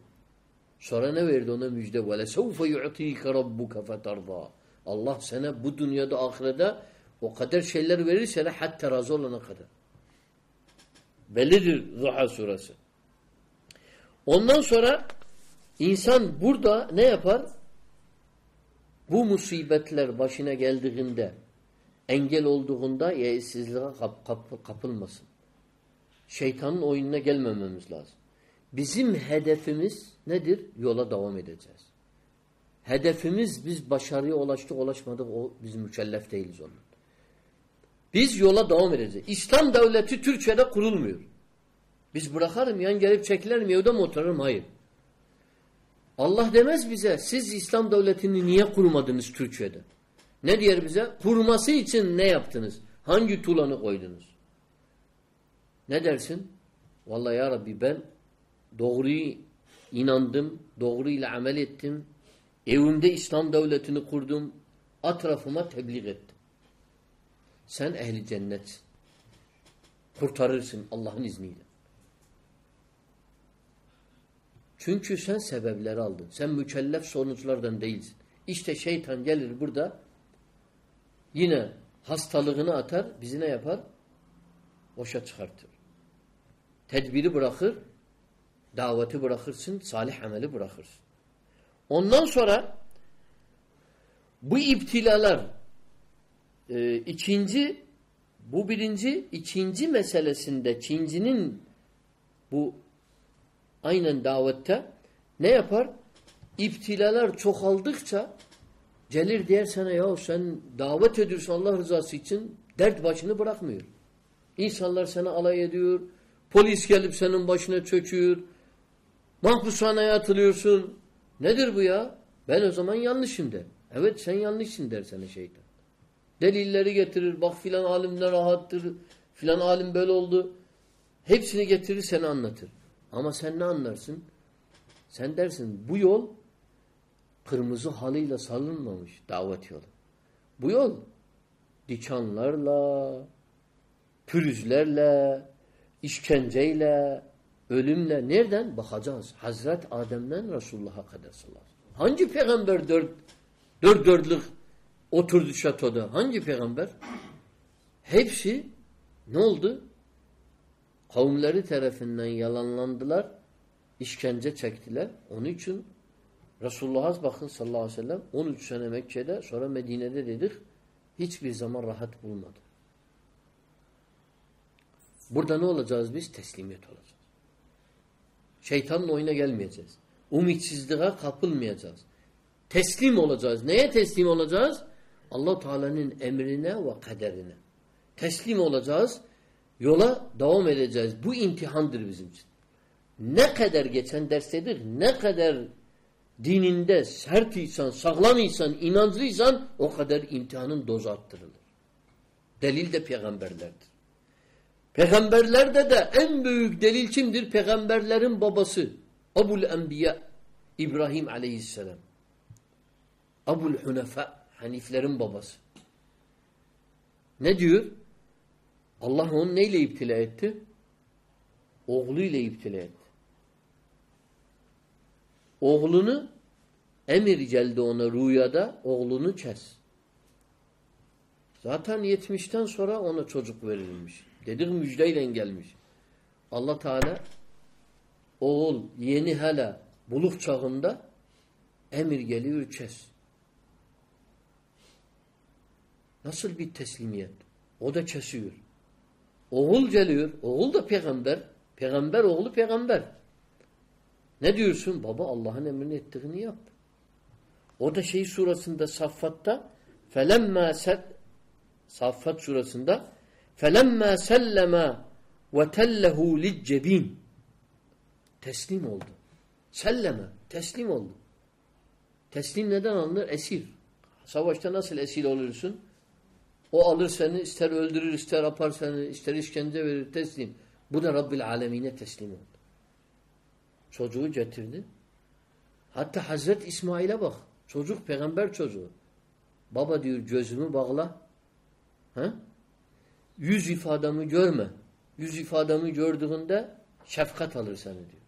Sonra ne verdi ona müjde? وَلَسَوْفَ يُعْطِيكَ رَبُّكَ فَتَرْضَى Allah sana bu dünyada ahirede o kadar şeyler verir sana hatta razı olana kadar. Bellidir Zuha suresi. Ondan sonra insan burada ne yapar? Bu musibetler başına geldiğinde engel olduğunda yeissizliğe kap, kap, kapılmasın. Şeytanın oyununa gelmememiz lazım. Bizim hedefimiz nedir? Yola devam edeceğiz. Hedefimiz biz başarıya ulaştık ulaşmadık o biz mükellef değiliz onun. Biz yola devam edeceğiz. İslam devleti Türkiye'de kurulmuyor. Biz bırakarım yan gelip çekilerim evde mi otururum? Hayır. Allah demez bize siz İslam devletini niye kurmadınız Türkiye'de? Ne diyor bize? Kurması için ne yaptınız? Hangi tulanı koydunuz? Ne dersin? Vallahi ya Rabbi ben doğruyu inandım, doğruyla amel ettim. Evimde İslam devletini kurdum. Atrafıma tebliğ ettim. Sen ehli cennetsin. Kurtarırsın Allah'ın izniyle. Çünkü sen sebepleri aldın. Sen mükellef sonuçlardan değilsin. İşte şeytan gelir burada yine hastalığını atar, bizi ne yapar? Boşa çıkartır. Tedbiri bırakır, daveti bırakırsın, salih ameli bırakırsın. Ondan sonra bu iptilalar e, ikinci bu birinci ikinci meselesinde ikincinin bu aynen davette ne yapar? İptilalar çoğaldıkça gelir diğer sana ya sen davet ediyorsun Allah rızası için dert başını bırakmıyor. İnsanlar sana alay ediyor. Polis gelip senin başına çöküyor. Mahpushaneye atılıyorsun. Nedir bu ya? Ben o zaman yanlışım der. Evet sen yanlışsın der sana şeytan. Delilleri getirir. Bak filan alim ne rahattır. Filan alim böyle oldu. Hepsini getirir seni anlatır. Ama sen ne anlarsın? Sen dersin bu yol kırmızı halıyla salınmamış davet yolu. Bu yol dikanlarla, pürüzlerle, işkenceyle, ölümle nereden bakacağız? Hazret Adem'den Resulullah'a kadar sallallahu Hangi peygamber dört, dört dörtlük oturdu şatoda? Hangi peygamber? Hepsi ne oldu? kavimleri tarafından yalanlandılar, işkence çektiler. Onun için Resulullah'a bakın sallallahu aleyhi ve sellem 13 sene Mekke'de sonra Medine'de dedik hiçbir zaman rahat bulmadı. Burada ne olacağız biz? Teslimiyet olacağız. Şeytanın oyuna gelmeyeceğiz. Umitsizliğe kapılmayacağız. Teslim olacağız. Neye teslim olacağız? allah Teala'nın emrine ve kaderine. Teslim olacağız. Yola devam edeceğiz. Bu imtihandır bizim için. Ne kadar geçen derstedir, ne kadar dininde sert insan, sağlam insan, inanclıysan o kadar imtihanın dozu arttırılır. Delil de peygamberlerdir. Peygamberlerde de en büyük delil kimdir? Peygamberlerin babası. Abul Enbiya İbrahim aleyhisselam. Abul Hunefa Haniflerin babası. Ne diyor? Allah onu neyle iptila etti? Oğluyla iptila etti. Oğlunu emir geldi ona rüyada oğlunu kes. Zaten yetmişten sonra ona çocuk verilmiş. Dedik müjdeyle gelmiş. Allah Teala oğul yeni hala buluk çağında emir geliyor kes. Nasıl bir teslimiyet? O da kesiyor. Oğul geliyor. Oğul da peygamber. Peygamber oğlu peygamber. Ne diyorsun? Baba Allah'ın emrini ettiğini yap. O da şey surasında Saffat'ta felemma set Saffat surasında sellema ve tellehu liccebin teslim oldu. Selleme teslim oldu. Teslim neden alınır? Esir. Savaşta nasıl esir olursun? O alır seni, ister öldürür, ister apar seni, ister işkence verir, teslim. Bu da Rabbil Alemine teslim oldu. Çocuğu getirdi. Hatta Hazret İsmail'e bak. Çocuk peygamber çocuğu. Baba diyor gözümü bağla. Ha? Yüz ifadamı görme. Yüz ifadamı gördüğünde şefkat alır seni diyor.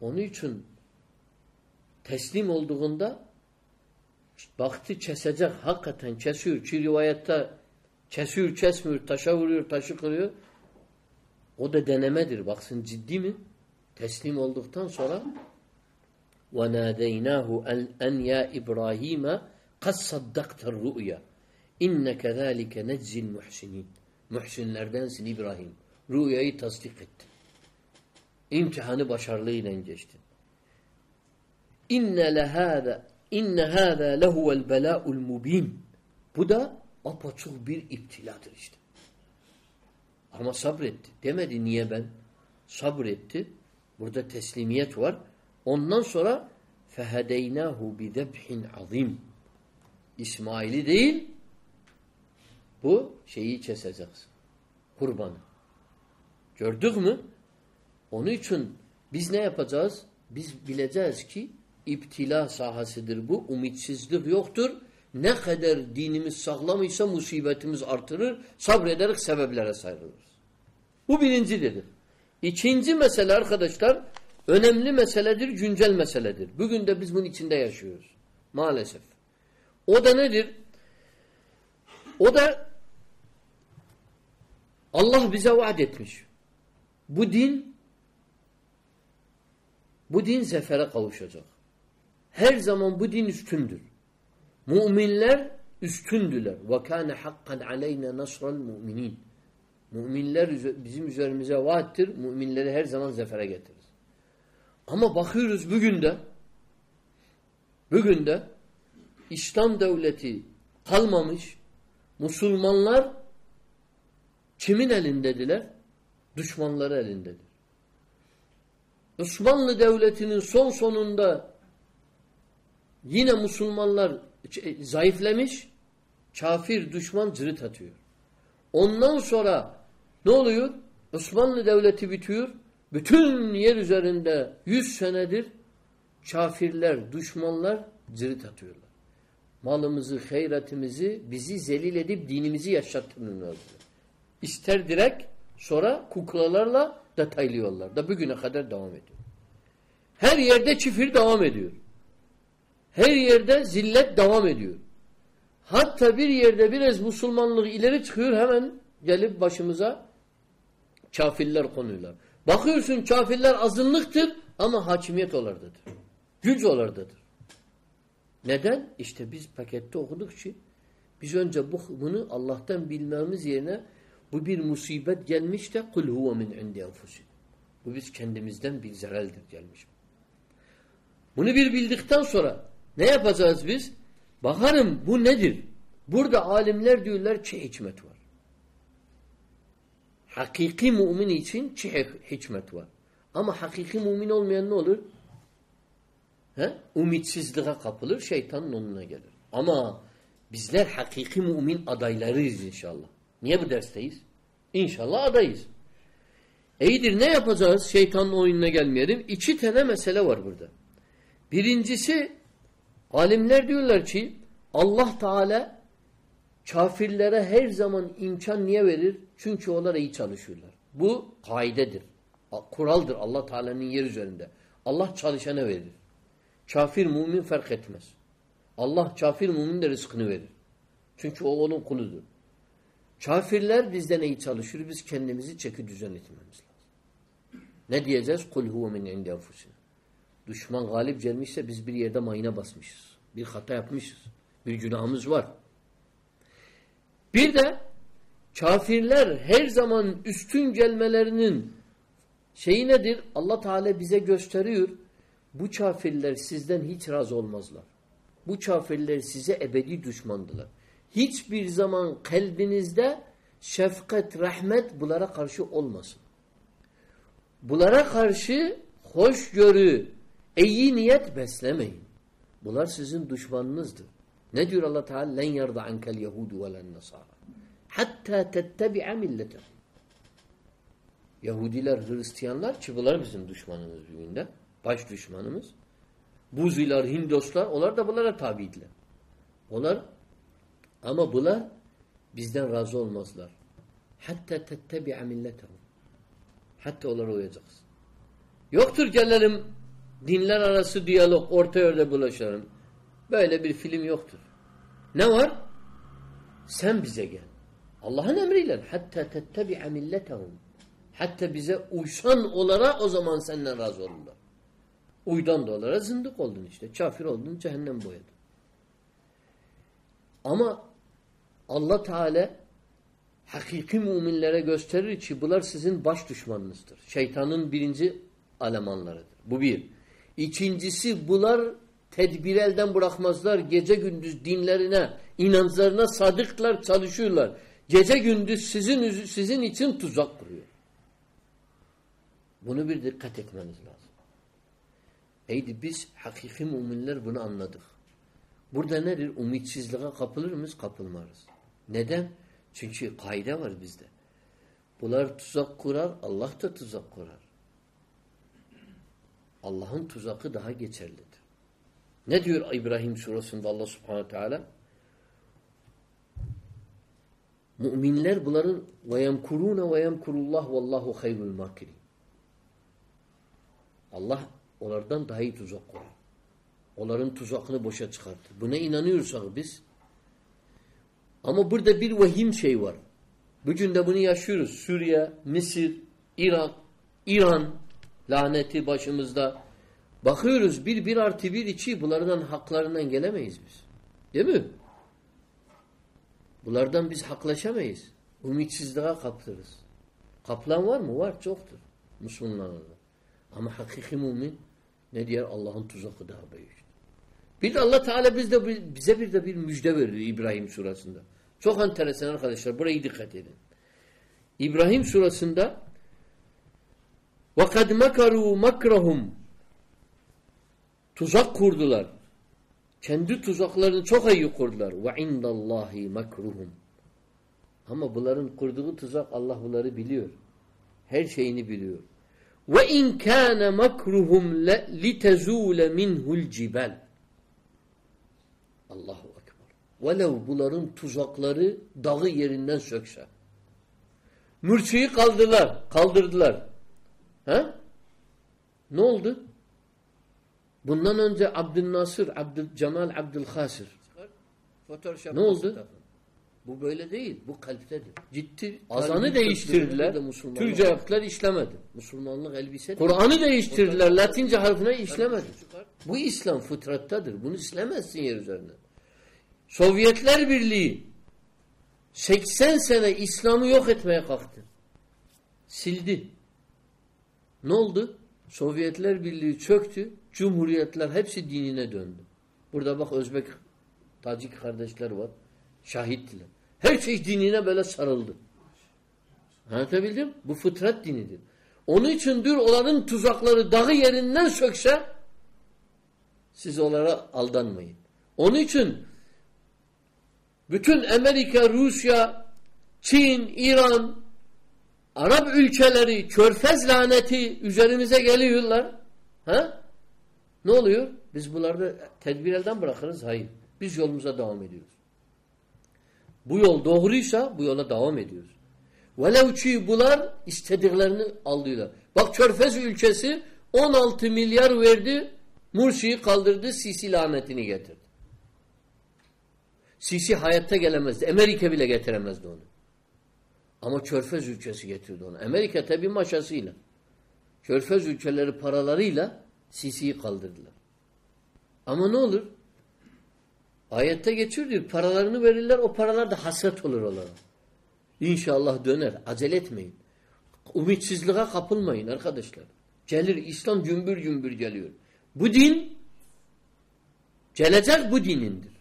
Onun için teslim olduğunda baktı kesecek. Hakikaten kesiyor. Ki rivayette kesiyor, kesmiyor, taşa vuruyor, taşı kırıyor. O da denemedir. Baksın ciddi mi? Teslim olduktan sonra وَنَادَيْنَاهُ اَنْ يَا إِبْرَاهِيمَ قَدْ صَدَّقْتَ الرُّؤْيَا اِنَّ كَذَٰلِكَ نَجْزِ الْمُحْسِنِينَ Muhsinlerdensin İbrahim. Rüyayı tasdik etti. İmtihanı başarılıyla geçtin. İnne lehâze inne hâzâ lehuvel belâ'ul mubîn. Bu da apaçık bir iptiladır işte. Ama sabretti. Demedi niye ben? Sabretti. Burada teslimiyet var. Ondan sonra فَهَدَيْنَاهُ بِذَبْحٍ azim. İsmail'i değil bu şeyi keseceksin. Kurbanı. Gördük mü? Onun için biz ne yapacağız? Biz bileceğiz ki iptila sahasıdır bu. Umitsizlik yoktur. Ne kadar dinimiz sağlamıysa musibetimiz artırır. Sabrederek sebeplere sarılırız. Bu birincidir. İkinci mesele arkadaşlar önemli meseledir, güncel meseledir. Bugün de biz bunun içinde yaşıyoruz. Maalesef. O da nedir? O da Allah bize vaat etmiş. Bu din bu din zefere kavuşacak. Her zaman bu din üstündür. Müminler üstündüler. Ve kâne hakkan aleyne nasral müminin. Müminler bizim üzerimize vaattir. Müminleri her zaman zefere getirir. Ama bakıyoruz bugün de bugün de İslam devleti kalmamış. Müslümanlar kimin elindediler? Düşmanları elindedir. Osmanlı Devleti'nin son sonunda yine Müslümanlar zayıflemiş, kafir düşman cırıt atıyor. Ondan sonra ne oluyor? Osmanlı Devleti bitiyor. Bütün yer üzerinde yüz senedir kafirler, düşmanlar cırıt atıyorlar. Malımızı, hayratimizi, bizi zelil edip dinimizi yaşattırıyorlar. İster direkt sonra kuklalarla detaylıyorlar. Da bugüne kadar devam ediyor. Her yerde çifir devam ediyor. Her yerde zillet devam ediyor. Hatta bir yerde biraz Müslümanlık ileri çıkıyor hemen gelip başımıza kafirler konuyorlar. Bakıyorsun kafirler azınlıktır ama hakimiyet olardadır. Güç olardadır. Neden? İşte biz pakette okuduk ki biz önce bu, bunu Allah'tan bilmemiz yerine bu bir musibet gelmiş de kul huve min indi enfusin. Bu biz kendimizden bir zereldir gelmiş. Bunu bir bildikten sonra ne yapacağız biz? Bakarım bu nedir? Burada alimler diyorlar ki hikmet var. Hakiki mümin için çi hik- hikmet var. Ama hakiki mümin olmayan ne olur? He? Umitsizliğe kapılır, şeytanın onuna gelir. Ama bizler hakiki mümin adaylarıyız inşallah. Niye bu dersteyiz? İnşallah adayız. İyidir ne yapacağız? Şeytanın oyununa gelmeyelim. İki tane mesele var burada. Birincisi alimler diyorlar ki Allah Teala kafirlere her zaman imkan niye verir? Çünkü onlar iyi çalışıyorlar. Bu kaidedir. Kuraldır Allah Teala'nın yer üzerinde. Allah çalışana verir. Kafir mümin fark etmez. Allah kafir mümin de rızkını verir. Çünkü o onun kuludur. Kafirler bizden iyi çalışır. Biz kendimizi çeki düzen etmemiz lazım. Ne diyeceğiz? Kul huve min indi. Düşman galip gelmişse biz bir yerde mayına basmışız. Bir hata yapmışız. Bir günahımız var. Bir de kafirler her zaman üstün gelmelerinin şeyi nedir? Allah Teala bize gösteriyor. Bu kafirler sizden hiç razı olmazlar. Bu kafirler size ebedi düşmandılar. Hiçbir zaman kalbinizde şefkat, rahmet bunlara karşı olmasın. Bunlara karşı hoşgörü, iyi niyet beslemeyin. Bunlar sizin düşmanınızdır. Ne diyor Allah Teala? Len yarda ankel yehudu ve len nasara. Hatta tettebi'a milletehum. Yahudiler, Hristiyanlar ki bizim düşmanımız bir günde. Baş düşmanımız. Buziler, Hindoslar, onlar da bunlara tabidiler. Onlar ama bunlar bizden razı olmazlar. Hatta tettebi'a milletehum. Hatta onlara uyacağız. Yoktur gelelim dinler arası diyalog, orta yerde bulaşalım. Böyle bir film yoktur. Ne var? Sen bize gel. Allah'ın emriyle. Hatta tettebi'a milletehum. Hatta bize uysan olara o zaman senden razı olurlar. Uydan da olara zındık oldun işte. Kafir oldun, cehennem boyadın. Ama Allah Teala hakiki müminlere gösterir ki bunlar sizin baş düşmanınızdır. Şeytanın birinci alemanlarıdır. Bu bir. İkincisi bunlar tedbir elden bırakmazlar. Gece gündüz dinlerine, inançlarına sadıklar, çalışıyorlar. Gece gündüz sizin sizin için tuzak kuruyor. Bunu bir dikkat etmeniz lazım. Eydi biz hakiki müminler bunu anladık. Burada nedir? Umitsizliğe kapılır mıyız? Kapılmarız. Neden? Çünkü kaide var bizde. Bunlar tuzak kurar, Allah da tuzak kurar. Allah'ın tuzakı daha geçerlidir. Ne diyor İbrahim surasında Allah subhanahu teala? Müminler bunların yemkurune ve yemkurullah vallahu hayrul makirin. Allah onlardan daha iyi tuzak kurar. Onların tuzakını boşa çıkartır. Buna inanıyorsak biz ama burada bir vahim şey var. Bugün de bunu yaşıyoruz. Suriye, Mısır, Irak, İran laneti başımızda. Bakıyoruz bir bir artı bir içi bunlardan haklarından gelemeyiz biz. Değil mi? Bunlardan biz haklaşamayız. Ümitsizliğe kaptırırız. Kaplan var mı? Var. Çoktur. Müslümanlarda. Ama hakiki mümin ne diyor? Allah'ın tuzakı daha büyük. Bir de Allah Teala bizde, bize bir de bir müjde veriyor İbrahim surasında. Çok enteresan arkadaşlar. Buraya dikkat edin. İbrahim surasında وَقَدْ مَكَرُوا مَكْرَهُمْ Tuzak kurdular. Kendi tuzaklarını çok iyi kurdular. وَعِنْدَ اللّٰهِ مَكْرُهُمْ Ama bunların kurduğu tuzak Allah bunları biliyor. Her şeyini biliyor. Ve in kana makruhum li tezule minhu'l cibal. Allahu ekber. Velev bunların tuzakları dağı yerinden sökse. Mürçeyi kaldılar, kaldırdılar. He? Ne oldu? Bundan önce Abdülnasır, Abdül Cemal Abdülhasir. Ne oldu? Bu böyle değil. Bu kalptedir. Ciddi. Azanı değiştirdiler. Türkçe yaptılar işlemedi. Müslümanlık elbise Kur'an'ı değiştirdiler. Latince harfine işlemedi. Bu İslam fıtrattadır. Bunu silemezsin yer üzerine. Sovyetler Birliği 80 sene İslam'ı yok etmeye kalktı. Sildi. Ne oldu? Sovyetler Birliği çöktü. Cumhuriyetler hepsi dinine döndü. Burada bak Özbek, Tacik kardeşler var. Şahittiler. Her şey dinine böyle sarıldı. Anlatabildim? Bu fıtrat dinidir. Onun içindir onların tuzakları dağı yerinden sökse siz onlara aldanmayın. Onun için bütün Amerika, Rusya, Çin, İran, Arap ülkeleri körfez laneti üzerimize geliyorlar. Ha? Ne oluyor? Biz bunları tedbir elden bırakırız. Hayır. Biz yolumuza devam ediyoruz. Bu yol doğruysa bu yola devam ediyoruz. Velev ki bunlar istediklerini alıyorlar. Bak Körfez ülkesi 16 milyar verdi, Mursi'yi kaldırdı, Sisi lanetini getirdi. Sisi hayatta gelemezdi. Amerika bile getiremezdi onu. Ama Körfez ülkesi getirdi onu. Amerika tabi maşasıyla. Körfez ülkeleri paralarıyla Sisi'yi kaldırdılar. Ama ne olur? Ayette geçiyor diyor. Paralarını verirler o paralar da hasret olur onlara. İnşallah döner. Acele etmeyin. Umitsizliğe kapılmayın arkadaşlar. Gelir İslam cümbür cümbür geliyor. Bu din gelecek bu dinindir.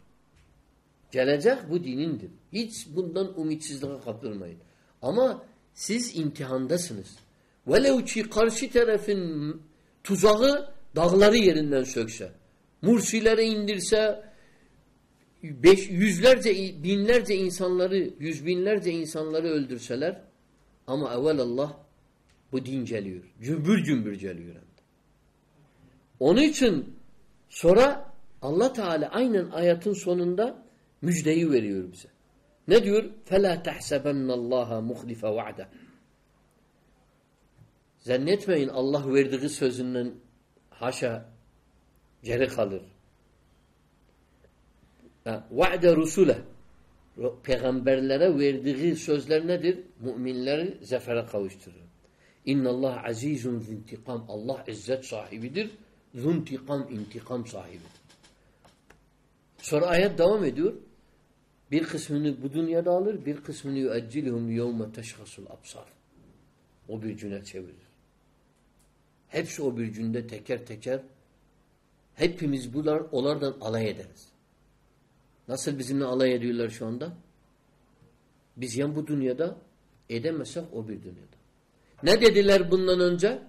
Gelecek bu dinindir. Hiç bundan umitsizliğe kapılmayın. Ama siz imtihandasınız. Velev ki karşı tarafın tuzağı dağları yerinden sökse, Mursilere indirse, beş, yüzlerce, binlerce insanları, yüz binlerce insanları öldürseler ama evvel Allah bu din geliyor. Cümbür cümbür geliyor. Onun için sonra Allah Teala aynen ayetin sonunda müjdeyi veriyor bize. Ne diyor? فَلَا تَحْسَبَنَّ اللّٰهَ مُخْلِفَ وَعْدَهُ Zannetmeyin Allah verdiği sözünden haşa geri kalır. Va'de rusule peygamberlere verdiği sözler nedir? Müminleri zafere kavuşturur. İnna Allah azizun zintikam. Allah izzet sahibidir. Zuntikam intikam sahibidir. Sonra ayet devam ediyor. Bir kısmını bu dünyada alır, bir kısmını yueccilhum yevme teşhasul absar. O bir güne çevirir. Hepsi o bir günde teker teker hepimiz bunlar onlardan alay ederiz. Nasıl bizimle alay ediyorlar şu anda? Biz yan bu dünyada edemezsek o bir dünyada. Ne dediler bundan önce?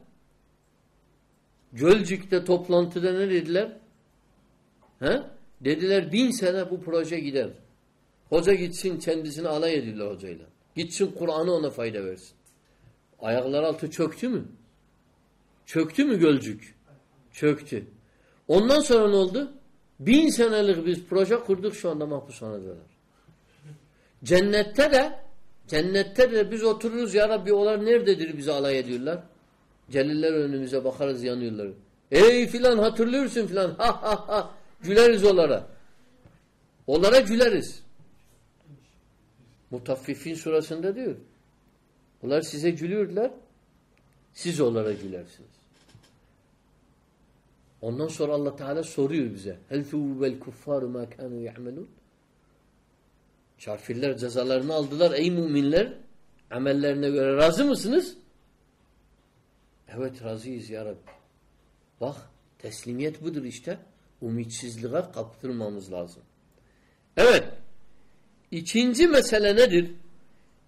Gölcük'te toplantıda ne dediler? He? Dediler bin sene bu proje gider. Hoca gitsin kendisini alay ediyorlar hocayla. Gitsin Kur'an'ı ona fayda versin. Ayaklar altı çöktü mü? Çöktü mü Gölcük? Çöktü. Ondan sonra ne oldu? Bin senelik biz proje kurduk şu anda mahpushanedeler. Cennette de cennette de biz otururuz ya Rabbi onlar nerededir bizi alay ediyorlar. Celiller önümüze bakarız yanıyorlar. Ey filan hatırlıyorsun filan [LAUGHS] ha ha ha güleriz onlara. Onlara güleriz. Mutaffifin surasında diyor. Onlar size gülüyorlar. Siz onlara gülersiniz. Ondan sonra Allah Teala soruyor bize. Hel vel kuffaru ma kanu ya'melun? Kafirler cezalarını aldılar. Ey müminler amellerine göre razı mısınız? Evet razıyız ya Rabbi. Bak teslimiyet budur işte. Umitsizliğe kaptırmamız lazım. Evet. İkinci mesele nedir?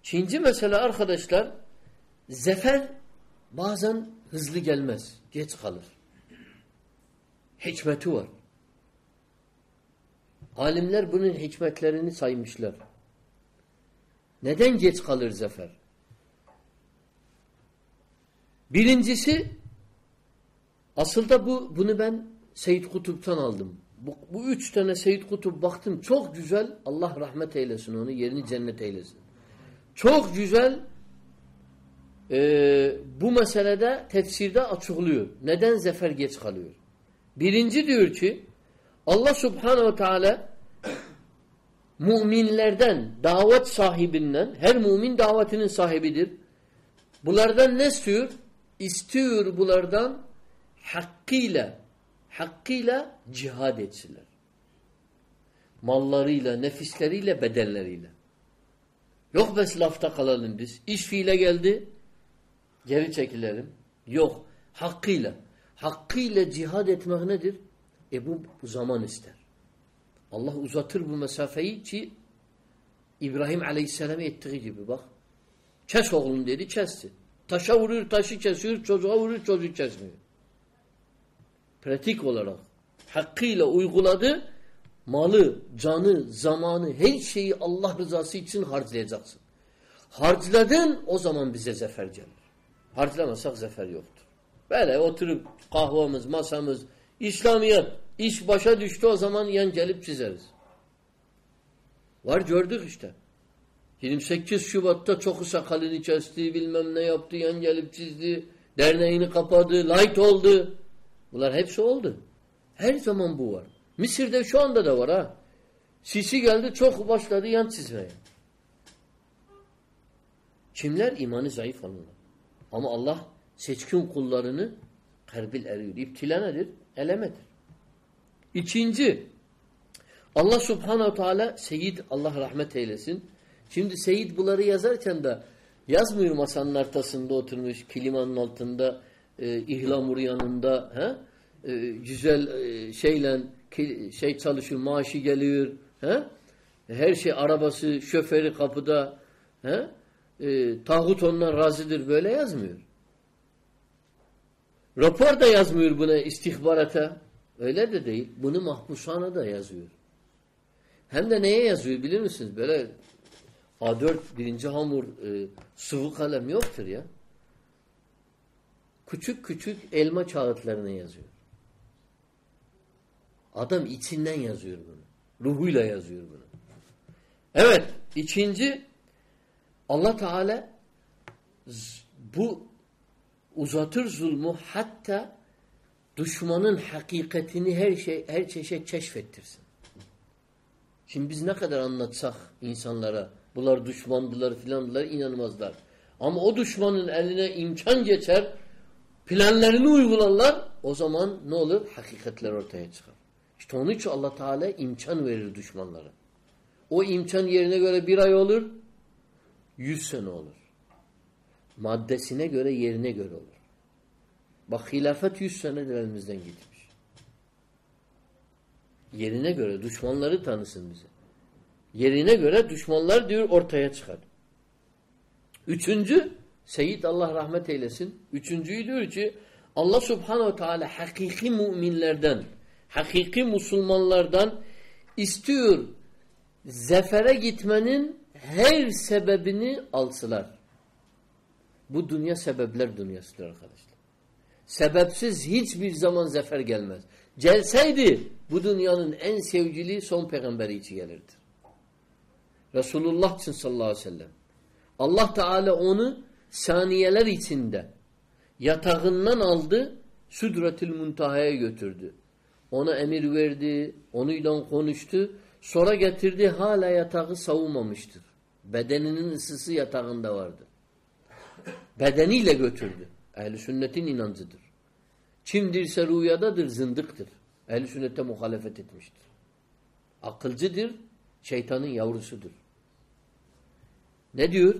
İkinci mesele arkadaşlar zefer bazen hızlı gelmez. Geç kalır. Hikmeti var. Alimler bunun hikmetlerini saymışlar. Neden geç kalır zafer? Birincisi aslında bu bunu ben Seyyid Kutup'tan aldım. Bu, bu üç tane Seyyid Kutup baktım çok güzel. Allah rahmet eylesin onu. Yerini cennet eylesin. Çok güzel e, bu meselede tefsirde açıklıyor. Neden zafer geç kalıyor? Birinci diyor ki Allah subhanehu teala müminlerden, davet sahibinden, her mümin davetinin sahibidir. Bunlardan ne istiyor? İstiyor bunlardan hakkıyla, hakkıyla cihad etsinler. Mallarıyla, nefisleriyle, bedelleriyle. Yok bes lafta kalalım biz. İş fiile geldi, geri çekilelim. Yok, hakkıyla. Hakkıyla cihad etmek nedir? E bu zaman ister. Allah uzatır bu mesafeyi ki İbrahim Aleyhisselam'a ettiği gibi bak. Kes oğlum dedi kesti. Taşa vurur taşı kesiyor, çocuğa vurur çocuğu kesmiyor. Pratik olarak hakkıyla uyguladı. Malı, canı, zamanı, her şeyi Allah rızası için harcayacaksın. Harcladın o zaman bize zafer gelir. Harclamasak zafer yoktur. Böyle oturup kahvamız, masamız, İslamiyet, iş başa düştü o zaman yan gelip çizeriz. Var gördük işte. 28 Şubat'ta çok sakalını kesti, bilmem ne yaptı, yan gelip çizdi, derneğini kapadı, light oldu. Bunlar hepsi oldu. Her zaman bu var. Mısır'da şu anda da var ha. Sisi geldi çok başladı yan çizmeye. Kimler? imanı zayıf olanlar. Ama Allah seçkin kullarını kalbil eriyor. İptila nedir? Elemedir. İkinci, Allah subhanehu teala Seyyid Allah rahmet eylesin. Şimdi Seyyid bunları yazarken de yazmıyor masanın ortasında oturmuş, klimanın altında, e, ihlamur yanında, he? E, güzel e, şeyle şey çalışıyor, maaşı geliyor, he? her şey arabası, şoförü kapıda, he? E, tağut ondan razıdır böyle yazmıyor. Rapor da yazmıyor buna istihbarata. Öyle de değil. Bunu mahpushane da yazıyor. Hem de neye yazıyor bilir misiniz? Böyle A4 birinci hamur e, sıvı kalem yoktur ya. Küçük küçük elma kağıtlarına yazıyor. Adam içinden yazıyor bunu. Ruhuyla yazıyor bunu. Evet. ikinci Allah Teala bu uzatır zulmü hatta düşmanın hakikatini her şey her çeşit keşfettirsin. Şimdi biz ne kadar anlatsak insanlara bunlar düşmandılar filandılar inanmazlar. Ama o düşmanın eline imkan geçer planlarını uygularlar o zaman ne olur? Hakikatler ortaya çıkar. İşte onun için Allah Teala imkan verir düşmanlara. O imkan yerine göre bir ay olur, yüz sene olur. Maddesine göre, yerine göre olur. Bak hilafet yüz senedir elimizden gitmiş. Yerine göre düşmanları tanısın bize. Yerine göre düşmanlar diyor ortaya çıkar. Üçüncü, Seyyid Allah rahmet eylesin. Üçüncüyü diyor ki Allah subhanehu teala hakiki müminlerden, hakiki Müslümanlardan istiyor zefere gitmenin her sebebini alsılar. Bu dünya sebepler dünyasıdır arkadaşlar. Sebepsiz hiçbir zaman zafer gelmez. Gelseydi bu dünyanın en sevgili son peygamberi için gelirdi. Resulullah için sallallahu aleyhi ve sellem. Allah Teala onu saniyeler içinde yatağından aldı, Südretül Muntaha'ya götürdü. Ona emir verdi, onunla konuştu. Sonra getirdi hala yatağı savunmamıştır. Bedeninin ısısı yatağında vardı. Bedeniyle götürdü. Ehl-i sünnetin inancıdır. Kimdirse rüyadadır, zındıktır. Ehl-i sünnete muhalefet etmiştir. Akılcıdır, şeytanın yavrusudur. Ne diyor?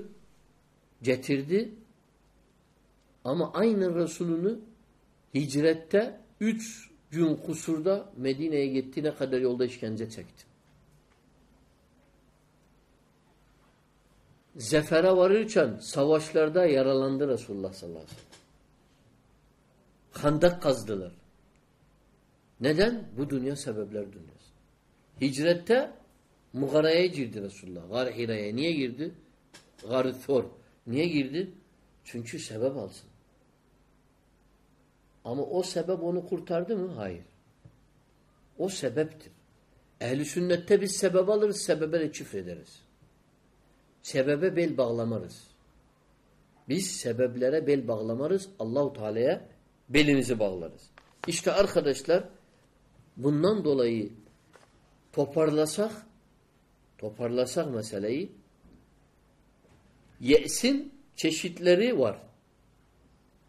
Getirdi ama aynı Resulünü hicrette üç gün kusurda Medine'ye gitti ne kadar yolda işkence çekti. Zefere varırken savaşlarda yaralandı Resulullah sallallahu aleyhi ve sellem. Handak kazdılar. Neden? Bu dünya sebepler dünyası. Hicrette Mughara'ya girdi Resulullah. Gar Hira'ya. Niye girdi? Gar Thor. Niye girdi? Çünkü sebep alsın. Ama o sebep onu kurtardı mı? Hayır. O sebeptir. Ehli sünnette biz sebep alırız, sebebe de küfrederiz. Sebebe bel bağlamarız. Biz sebeplere bel bağlamarız. Allahu Teala'ya belimizi bağlarız. İşte arkadaşlar bundan dolayı toparlasak toparlasak meseleyi yesin çeşitleri var.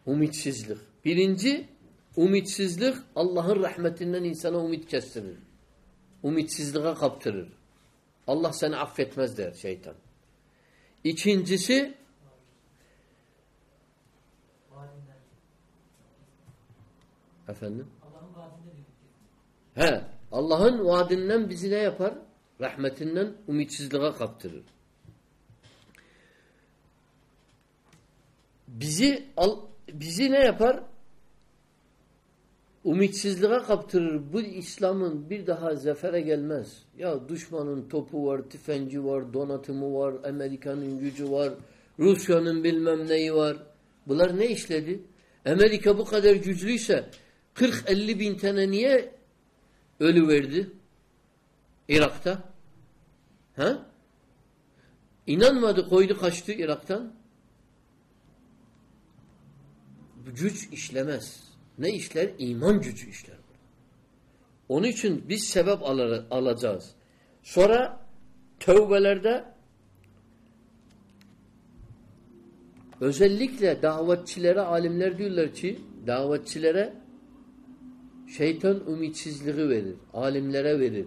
Umitsizlik. Birinci umitsizlik Allah'ın rahmetinden insana umit kestirir. Umitsizliğe kaptırır. Allah seni affetmez der şeytan. İkincisi efendim He, Allah'ın vaadinden bizi ne yapar? Rahmetinden umitsizliğe kaptırır. bizi al, bizi ne yapar? Umitsizliğe kaptırır. Bu İslam'ın bir daha zafere gelmez. Ya düşmanın topu var, tüfenci var, donatımı var, Amerika'nın gücü var, Rusya'nın bilmem neyi var. Bunlar ne işledi? Amerika bu kadar güçlüyse 40-50 bin tane niye ölü verdi? Irak'ta. Ha? İnanmadı koydu kaçtı Irak'tan. Güç işlemez. Ne işler? İman gücü işler. Onun için biz sebep al alacağız. Sonra tövbelerde özellikle davetçilere alimler diyorlar ki davetçilere şeytan ümitsizliği verir. Alimlere verir.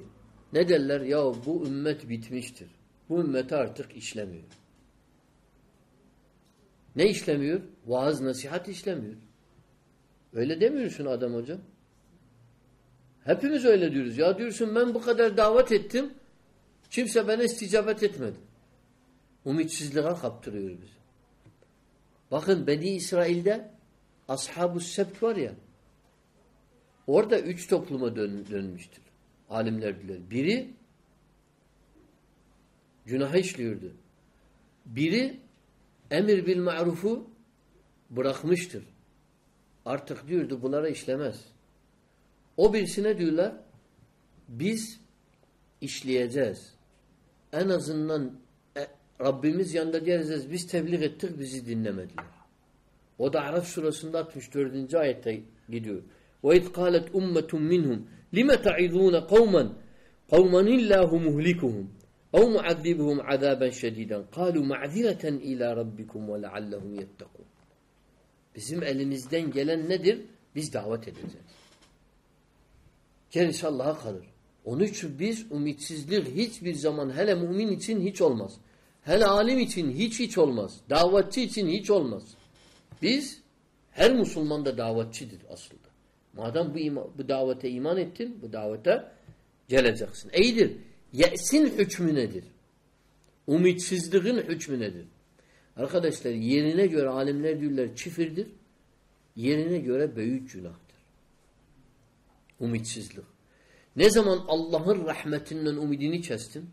Ne derler? Ya bu ümmet bitmiştir. Bu ümmet artık işlemiyor. Ne işlemiyor? Vaaz, nasihat işlemiyor. Öyle demiyorsun adam hocam. Hepimiz öyle diyoruz. Ya diyorsun ben bu kadar davet ettim. Kimse bana isticabet etmedi. Umitsizliğe kaptırıyor bizi. Bakın Beni İsrail'de Ashab-ı Sebt var ya orada üç topluma dön, dönmüştür. Alimler diler. Biri günah işliyordu. Biri emir bil ma'rufu bırakmıştır. Artık diyordu bunlara işlemez. O birisine diyorlar biz işleyeceğiz. En azından e, Rabbimiz yanında diyeceğiz biz tebliğ ettik bizi dinlemediler. O da Araf surasında 64. ayette gidiyor. وَاِذْ قَالَتْ اُمَّةٌ مِّنْهُمْ لِمَ تَعِذُونَ قَوْمًا قَوْمًا اللّٰهُ مُهْلِكُهُمْ اَوْ مُعَذِّبُهُمْ عَذَابًا شَدِيدًا قَالُوا مَعْذِرَةً اِلَى رَبِّكُمْ وَلَعَلَّهُمْ يَتَّقُونَ Bizim elimizden gelen nedir? Biz davet edeceğiz. Gerisi Allah'a kalır. Onun için biz umitsizlik hiçbir zaman hele mümin için hiç olmaz. Hele alim için hiç hiç olmaz. Davetçi için hiç olmaz. Biz her Müslüman da davetçidir aslında. Madem bu, bu davete iman ettin, bu davete geleceksin. İyidir. Ye'sin hükmü nedir? Umitsizliğin hükmü nedir? Arkadaşlar yerine göre alimler diyorlar çifirdir. Yerine göre büyük günahtır. Umitsizlik. Ne zaman Allah'ın rahmetinden umidini kestin,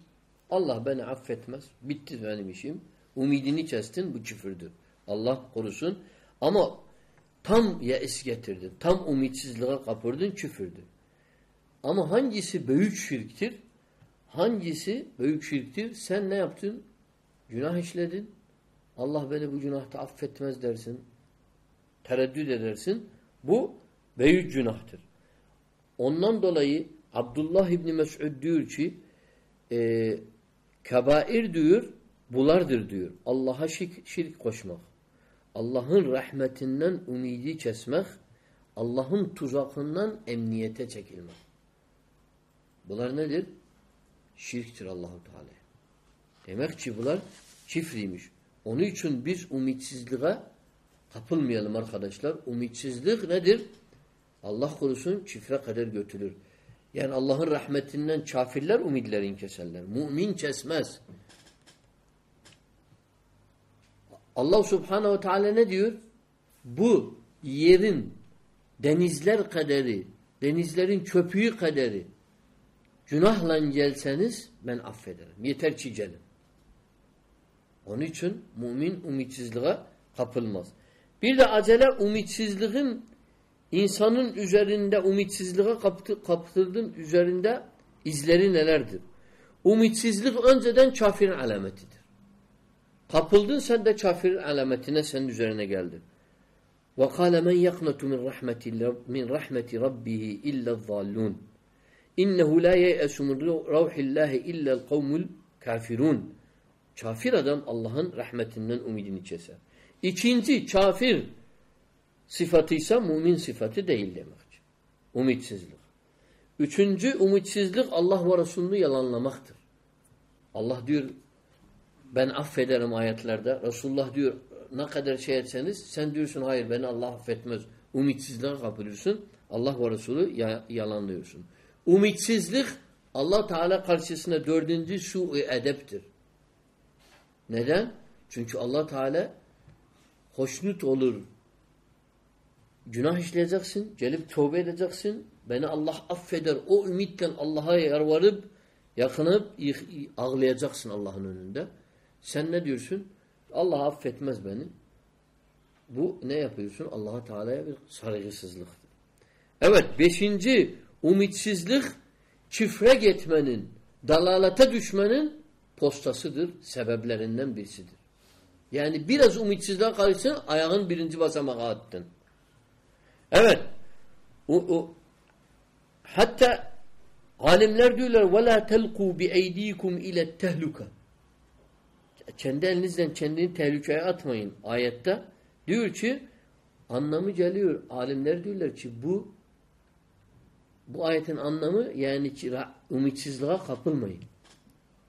Allah beni affetmez, bitti benim işim. Umidini kestin, bu küfürdür. Allah korusun. Ama tam yeis getirdin, tam umitsizliğe kapırdın, küfürdür. Ama hangisi büyük şirktir? Hangisi büyük şirktir? Sen ne yaptın? Günah işledin. Allah beni bu günahta affetmez dersin. Tereddüt edersin. Bu büyük günahtır. Ondan dolayı Abdullah İbni Mes'ud diyor ki e, kebair diyor bulardır diyor. Allah'a şirk, şirk koşmak. Allah'ın rahmetinden umidi kesmek. Allah'ın tuzakından emniyete çekilmek. Bunlar nedir? Şirktir Allahu Teala. Demek ki bunlar çifriymiş. Onun için biz umitsizliğe kapılmayalım arkadaşlar. Umitsizlik nedir? Allah korusun çifre kadar götürür. Yani Allah'ın rahmetinden kafirler umidlerini keserler. Mümin kesmez. Allah subhanehu ve teala ne diyor? Bu yerin denizler kaderi, denizlerin köpüğü kaderi günahla gelseniz ben affederim. Yeter ki gelin. Onun için mümin umitsizliğe kapılmaz. Bir de acele umitsizliğin insanın üzerinde umitsizliğe kaptırdığın üzerinde izleri nelerdir? Umitsizlik önceden kafirin alametidir. Kapıldın sen de kafirin alametine senin üzerine geldi. وَقَالَ مَنْ يَقْنَتُ مِنْ رَحْمَةِ مِنْ رَحْمَةِ رَبِّهِ إِلَّا الظَّالُّونَ إِنَّهُ لَا يَيْأَسُ مِنْ رَوْحِ اللّٰهِ إِلَّا الْقَوْمُ الْكَافِرُونَ Kafir adam Allah'ın rahmetinden umidini keser. İkinci kafir sıfatıysa mümin sıfatı değil demek. Umitsizlik. Üçüncü umitsizlik Allah ve Resulünü yalanlamaktır. Allah diyor ben affederim ayetlerde. Resulullah diyor ne kadar şey etseniz sen diyorsun hayır beni Allah affetmez. Umitsizliğe kapılıyorsun. Allah ve Resulü yalanlıyorsun. Umitsizlik Allah Teala karşısında dördüncü su edeptir. Neden? Çünkü Allah Teala hoşnut olur. Günah işleyeceksin, gelip tövbe edeceksin. Beni Allah affeder. O ümitten Allah'a yarvarıp, yakınıp ağlayacaksın Allah'ın önünde. Sen ne diyorsun? Allah affetmez beni. Bu ne yapıyorsun? Allah Teala'ya bir saygısızlıktır. Evet, beşinci umitsizlik çifre gitmenin, dalalete düşmenin postasıdır, sebeplerinden birisidir. Yani biraz umitsizliğe karışsın, ayağın birinci basamağa attın. Evet, o, o, hatta alimler diyorlar وَلَا تَلْقُوا بِاَيْد۪يكُمْ اِلَى التَّهْلُكَ Kendi elinizden kendini tehlikeye atmayın ayette. Diyor ki anlamı geliyor. Alimler diyorlar ki bu bu ayetin anlamı yani ki umitsizliğe kapılmayın.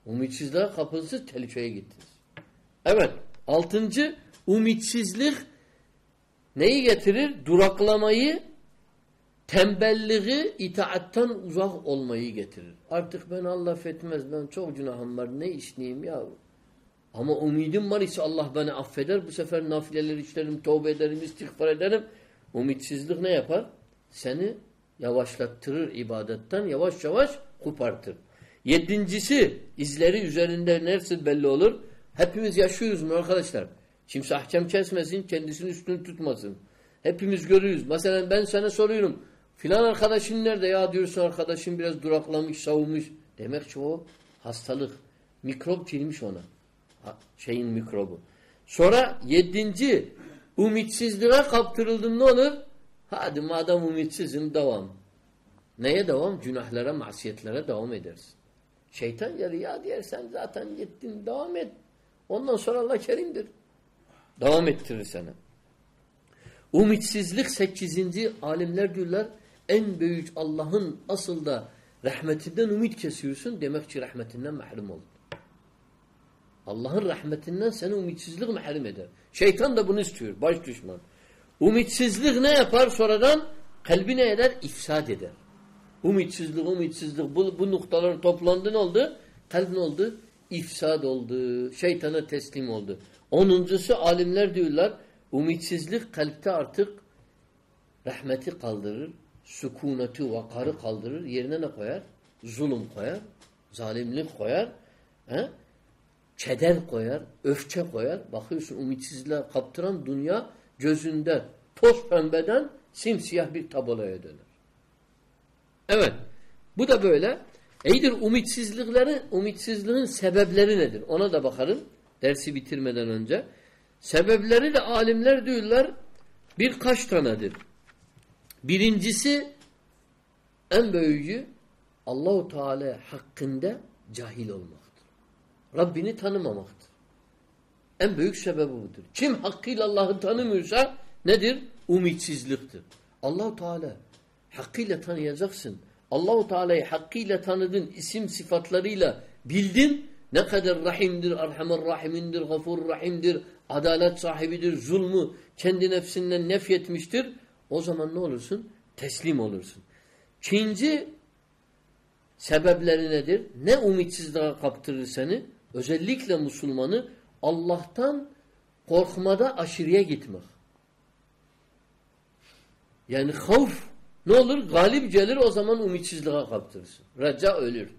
Umitsizliğe kapılsız tehlikeye gittiniz. Evet. Altıncı umitsizlik neyi getirir? Duraklamayı tembelliği itaattan uzak olmayı getirir. Artık ben Allah affetmez. Ben çok günahım var. Ne işleyeyim ya? Ama umidim var ise Allah beni affeder. Bu sefer nafileler işlerim, tövbe ederim, istiğfar ederim. Umitsizlik ne yapar? Seni yavaşlattırır ibadetten. Yavaş yavaş kopartır. Yedincisi izleri üzerinde neresi belli olur? Hepimiz yaşıyoruz mu arkadaşlar? Kimse ahkam kesmesin, kendisini üstünü tutmasın. Hepimiz görüyoruz. Mesela ben sana soruyorum. Filan arkadaşın nerede ya diyorsun arkadaşın biraz duraklamış, savunmuş. Demek ki o hastalık. Mikrop girmiş ona şeyin mikrobu. Sonra yedinci umitsizliğe kaptırıldın ne olur? Hadi madem umitsizin devam. Neye devam? Günahlara, masiyetlere devam edersin. Şeytan gelir ya diyersen zaten gittin devam et. Ondan sonra Allah kerimdir. Devam ettirir sana. Umitsizlik sekizinci alimler diyorlar en büyük Allah'ın asıl da rahmetinden umut kesiyorsun demek ki rahmetinden mahrum oldun. Allah'ın rahmetinden seni umitsizlik mahrum eder. Şeytan da bunu istiyor. Baş düşman. Umitsizlik ne yapar sonradan? Kalbi ne eder? İfsad eder. Umitsizlik, umitsizlik bu, bu noktalar toplandı ne oldu? Kalp ne oldu? İfsad oldu. Şeytana teslim oldu. Onuncusu alimler diyorlar umitsizlik kalpte artık rahmeti kaldırır. Sükuneti, vakarı kaldırır. Yerine ne koyar? Zulüm koyar. Zalimlik koyar. He? keder koyar, öfke koyar. Bakıyorsun umitsizliğe kaptıran dünya gözünde toz pembeden simsiyah bir tabloya döner. Evet. Bu da böyle. Eydir umitsizlikleri, umitsizliğin sebepleri nedir? Ona da bakalım dersi bitirmeden önce. Sebepleri de alimler diyorlar birkaç tanedir. Birincisi en büyüğü Allahu Teala hakkında cahil olmak. Rabbini tanımamaktır. En büyük sebebi budur. Kim hakkıyla Allah'ı tanımıyorsa nedir? Umitsizliktir. Allahu Teala hakkıyla tanıyacaksın. Allahu Teala'yı hakkıyla tanıdın, isim sıfatlarıyla bildin. Ne kadar rahimdir, erhamer rahimindir, gafur rahimdir, adalet sahibidir, zulmü kendi nefsinden nefyetmiştir. O zaman ne olursun? Teslim olursun. İkinci sebepleri nedir? Ne umitsizliğe kaptırır seni? özellikle Müslümanı Allah'tan korkmada aşırıya gitmek. Yani havf ne olur? Galip gelir o zaman umitsizliğe kaptırırsın. Reca ölür.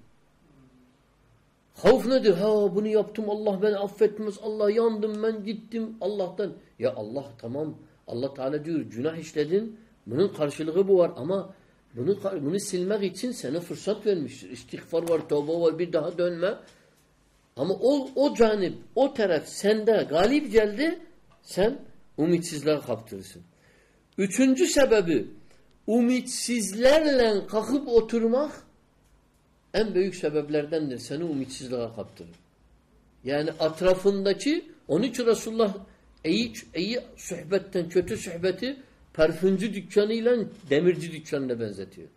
Havf nedir? Ha bunu yaptım Allah beni affetmez. Allah yandım ben gittim Allah'tan. Ya Allah tamam. Allah Teala diyor günah işledin. Bunun karşılığı bu var ama bunu bunu silmek için sana fırsat vermiştir. İstiğfar var, tövbe var, bir daha dönme. Ama o, o canip, o taraf sende galip geldi, sen umitsizliğe kaptırırsın. Üçüncü sebebi, umitsizlerle kalkıp oturmak en büyük sebeplerdendir. Seni umitsizliğe kaptırır. Yani etrafındaki, onun için Resulullah iyi, iyi sohbetten, kötü sohbeti parfümcü dükkanıyla demirci dükkanına benzetiyor.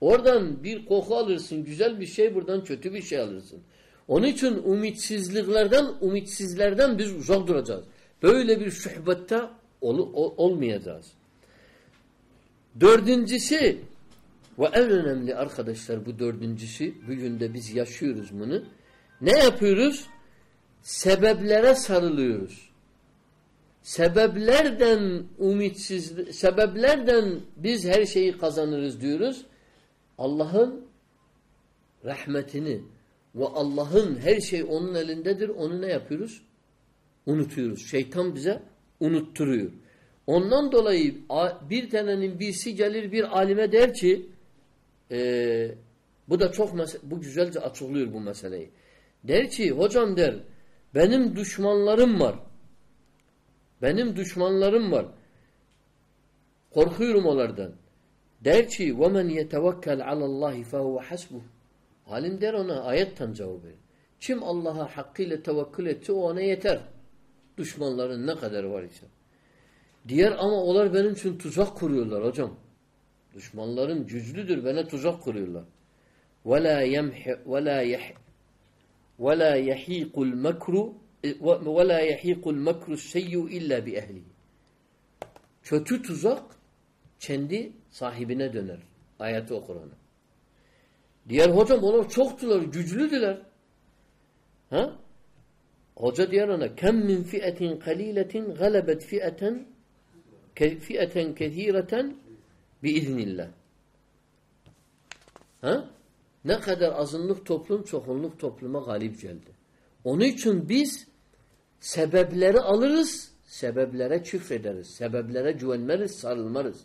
Oradan bir koku alırsın, güzel bir şey, buradan kötü bir şey alırsın. Onun için umitsizliklerden, umitsizlerden biz uzak duracağız. Böyle bir sohbette ol, ol, olmayacağız. Dördüncüsü ve en önemli arkadaşlar bu dördüncüsü bugün de biz yaşıyoruz bunu. Ne yapıyoruz? Sebeplere sarılıyoruz. sebeplerden ümitsiz, sebeplerden biz her şeyi kazanırız diyoruz. Allah'ın rahmetini ve Allah'ın her şey onun elindedir. Onu ne yapıyoruz? Unutuyoruz. Şeytan bize unutturuyor. Ondan dolayı bir tanenin birisi gelir bir alime der ki e, bu da çok bu güzelce açıklıyor bu meseleyi. Der ki hocam der benim düşmanlarım var. Benim düşmanlarım var. Korkuyorum onlardan. Der ki وَمَنْ يَتَوَكَّلْ عَلَى اللّٰهِ فَهُوَ حَسْبُهُ Halim der ona ayetten cevap verir. Kim Allah'a hakkıyla tevekkül etti o ona yeter. Düşmanların ne kadar var ise. Diğer ama onlar benim için tuzak kuruyorlar hocam. Düşmanlarım güçlüdür bana tuzak kuruyorlar. وَلَا يَمْحِ وَلَا يَحْ وَلَا يَحِيقُ الْمَكْرُ وَلَا يَحِيقُ الْمَكْرُ السَّيُّ اِلَّا بِأَهْلِهِ Kötü tuzak kendi sahibine döner. Ayeti okur ona. Diğer hocam onlar çoktular, güçlüdüler. Ha? Hoca diyor ona kem min fi'etin kaliletin galebet fi'eten fi'eten kethireten biiznillah. Ha? Ne kadar azınlık toplum çoğunluk topluma galip geldi. Onun için biz sebepleri alırız, sebeplere küfrederiz, sebeplere güvenmeriz, sarılmarız.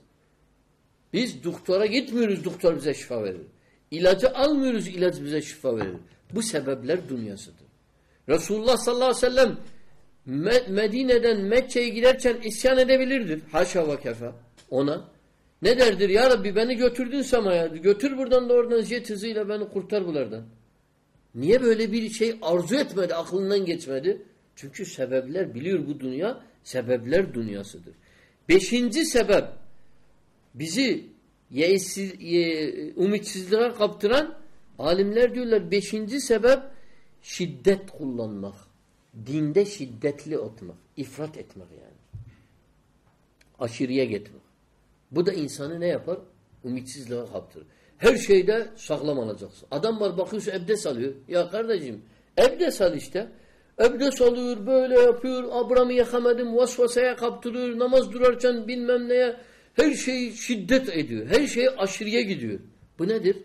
Biz doktora gitmiyoruz, doktor bize şifa verir. İlacı almıyoruz, ilaç bize şifa verir. Bu sebepler dünyasıdır. Resulullah sallallahu aleyhi ve sellem Medine'den Mekke'ye giderken isyan edebilirdir. Haşa ve kefa ona. Ne derdir? Ya Rabbi beni götürdün semaya. Götür buradan da oradan jet hızıyla beni kurtar bulardan. Niye böyle bir şey arzu etmedi, aklından geçmedi? Çünkü sebepler biliyor bu dünya, sebepler dünyasıdır. Beşinci sebep bizi yeisiz, ye, umitsizliğe kaptıran alimler diyorlar beşinci sebep şiddet kullanmak. Dinde şiddetli otmak. ifrat etmek yani. Aşırıya gitmek. Bu da insanı ne yapar? Ümitsizliğe kaptırır. Her şeyde sağlam alacaksın. Adam var bakıyorsun ebdes alıyor. Ya kardeşim ebdes al işte. Ebdes alıyor, böyle yapıyor, abramı yakamadım, vasvasaya kaptırıyor, namaz durarken bilmem neye, her şey şiddet ediyor, her şey aşırıya gidiyor. Bu nedir?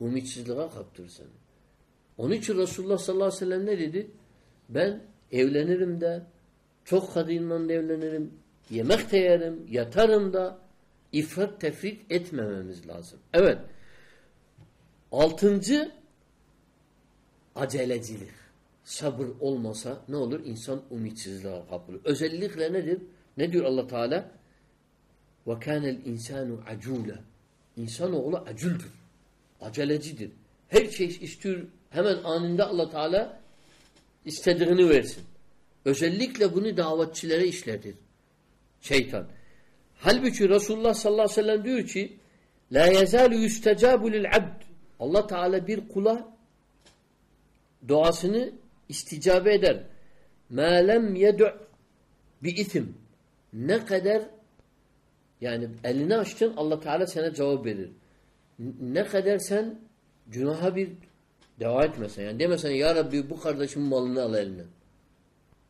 Umitsizliğe kaptırır seni. Onun için Resulullah sallallahu aleyhi ve sellem ne dedi? Ben evlenirim de, çok kadınla evlenirim, yemek de yerim, yatarım da, ifrat tefrit etmememiz lazım. Evet. Altıncı, acelecilik. Sabır olmasa ne olur? İnsan umitsizliğe kapılır. Özellikle nedir? Ne diyor allah Teala? وَكَانَ الْاِنْسَانُ عَجُولًا İnsanoğlu acüldür. Acelecidir. Her şey istiyor. Hemen anında allah Teala istediğini versin. Özellikle bunu davetçilere işletir. Şeytan. Halbuki Resulullah sallallahu aleyhi ve sellem diyor ki La yezalu yustecabu lil abd. Allah Teala bir kula duasını isticabe eder. Ma lem yed'u bi isim. Ne kadar yani elini açtın Allah Teala sana cevap verir. Ne kadar sen günaha bir dua etmesen. Yani demesen ya Rabbi bu kardeşimin malını al elinden.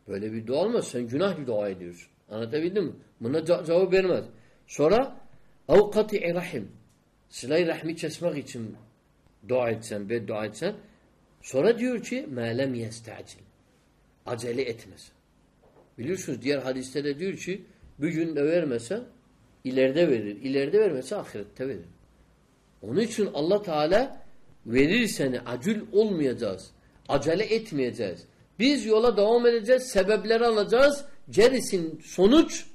Böyle bir dua olmaz. Sen günah bir dua ediyorsun. Anlatabildim mi? Buna cevap vermez. Sonra avkati rahim. Sıla-i rahmi kesmek için dua etsen, beddua etsen. Sonra diyor ki melem yestacil. Acele etmez. Biliyorsunuz diğer hadiste de diyor ki bugün de vermese ileride verir. İleride vermese ahirette verir. Onun için Allah Teala verir seni acil olmayacağız. Acele etmeyeceğiz. Biz yola devam edeceğiz. Sebepleri alacağız. Gerisin sonuç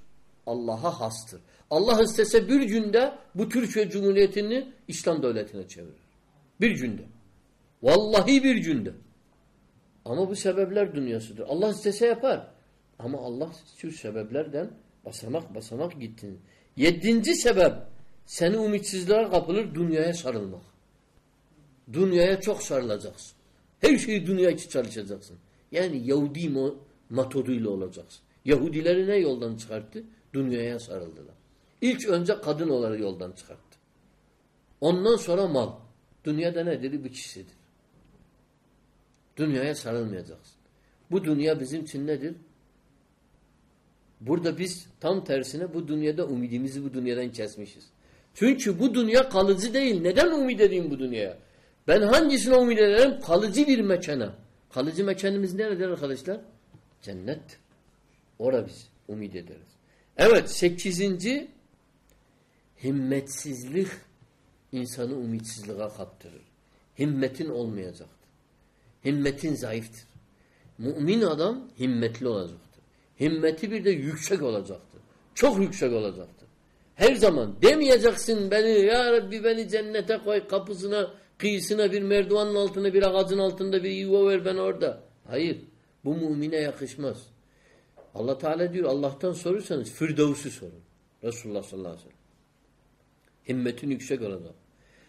Allah'a hastır. Allah istese bir günde bu Türkiye Cumhuriyeti'ni İslam devletine çevirir. Bir günde. Vallahi bir günde. Ama bu sebepler dünyasıdır. Allah istese yapar. Ama Allah şu sebeplerden basamak basamak gittin. Yedinci sebep seni umitsizliğe kapılır dünyaya sarılmak. Dünyaya çok sarılacaksın. Her şeyi dünya için çalışacaksın. Yani Yahudi metoduyla olacaksın. Yahudileri ne yoldan çıkarttı? Dünyaya sarıldılar. İlk önce kadın olarak yoldan çıkarttı. Ondan sonra mal. Dünyada nedir? Bir kişidir. Dünyaya sarılmayacaksın. Bu dünya bizim için nedir? Burada biz tam tersine bu dünyada umidimizi bu dünyadan kesmişiz. Çünkü bu dünya kalıcı değil. Neden umid edeyim bu dünyaya? Ben hangisine umid ederim? Kalıcı bir mekana. Kalıcı mekanımız neredir arkadaşlar? Cennet. Orada biz umid ederiz. Evet sekizinci himmetsizlik insanı umitsizliğe kaptırır. Himmetin olmayacaktır. Himmetin zayıftır. Mümin adam himmetli olacaktır. Himmeti bir de yüksek olacaktır. Çok yüksek olacaktır. Her zaman demeyeceksin beni ya Rabbi beni cennete koy kapısına kıyısına bir merdivanın altına bir ağacın altında bir yuva ver ben orada. Hayır. Bu mümine yakışmaz. Allah Teala diyor Allah'tan sorursanız Firdevs'ü sorun. Resulullah sallallahu aleyhi ve sellem. Himmetin yüksek olacak.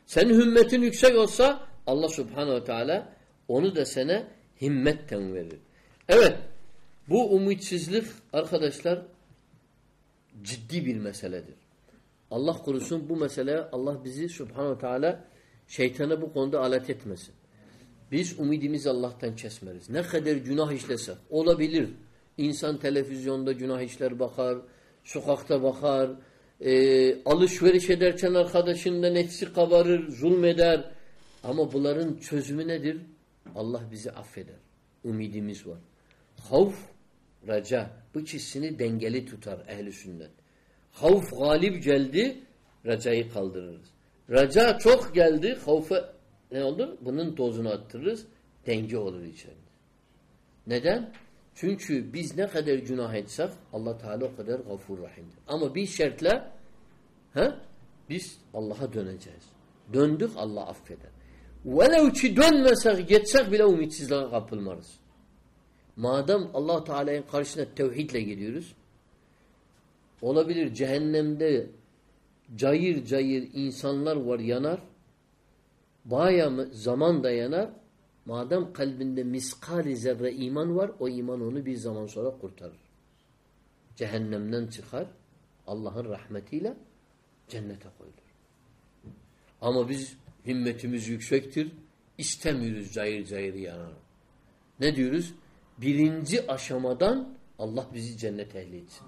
Senin himmetin yüksek olsa Allah subhanehu teala onu da sana himmetten verir. Evet. Bu umitsizlik arkadaşlar ciddi bir meseledir. Allah korusun bu meseleye Allah bizi subhanehu teala şeytana bu konuda alet etmesin. Biz umidimizi Allah'tan kesmeriz. Ne kadar günah işlesek olabilir. İnsan televizyonda günah işler bakar, sokakta bakar, e, alışveriş ederken arkadaşında nefsi kabarır, zulmeder. Ama bunların çözümü nedir? Allah bizi affeder. Umidimiz var. Havf, raca. Bu ikisini dengeli tutar ehli sünnet. Havf galip geldi, racayı kaldırırız. Raca çok geldi, havfa ne olur? Bunun tozunu attırırız, denge olur içeride. Neden? Çünkü biz ne kadar günah etsek Allah Teala o kadar gafur rahimdir. Ama bir şartla he, biz Allah'a döneceğiz. Döndük Allah affeder. Velev ki dönmesek geçsek bile umitsizliğe kapılmarız. Madem allah Teala'nın karşısına tevhidle geliyoruz olabilir cehennemde cayır cayır insanlar var yanar baya zaman da yanar Madem kalbinde miskali zerre iman var, o iman onu bir zaman sonra kurtarır. Cehennemden çıkar, Allah'ın rahmetiyle cennete koyulur. Ama biz himmetimiz yüksektir, istemiyoruz cayır cayır yanar. Ne diyoruz? Birinci aşamadan Allah bizi cennet ehli etsin.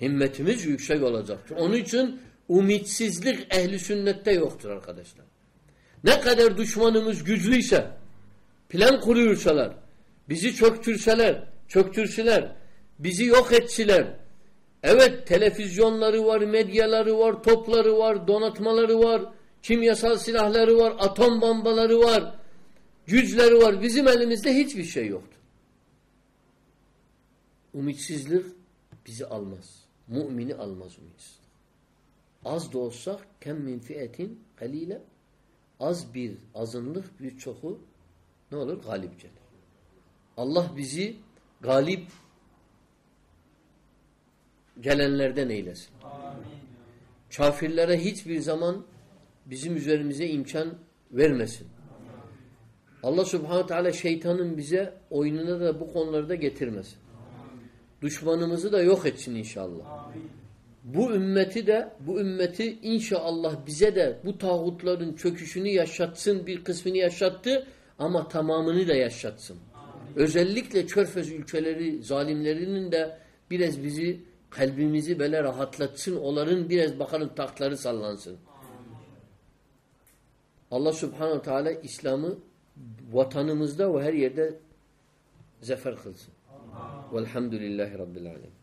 Himmetimiz yüksek olacaktır. Onun için umitsizlik ehli sünnette yoktur arkadaşlar. Ne kadar düşmanımız güçlüyse, plan kuruyorsalar, bizi çöktürseler, çöktürsüler, bizi yok etsiler. Evet televizyonları var, medyaları var, topları var, donatmaları var, kimyasal silahları var, atom bombaları var, güçleri var. Bizim elimizde hiçbir şey yoktur. Umitsizlik bizi almaz. Mümini almaz umitsizlik. Az da olsak kem min fiyetin kalile az bir azınlık bir çoku ne olur? Galip gelir. Allah bizi galip gelenlerden eylesin. Amin. Kafirlere hiçbir zaman bizim üzerimize imkan vermesin. Allah subhanahu teala şeytanın bize oyununa da bu konularda getirmesin. Düşmanımızı da yok etsin inşallah. Amin. Bu ümmeti de bu ümmeti inşallah bize de bu tağutların çöküşünü yaşatsın bir kısmını yaşattı ama tamamını da yaşatsın. Özellikle Körfez ülkeleri zalimlerinin de biraz bizi kalbimizi böyle rahatlatsın. Onların biraz bakalım tahtları sallansın. Allah subhanahu teala İslam'ı vatanımızda ve her yerde zafer kılsın. Velhamdülillahi Rabbil alemin.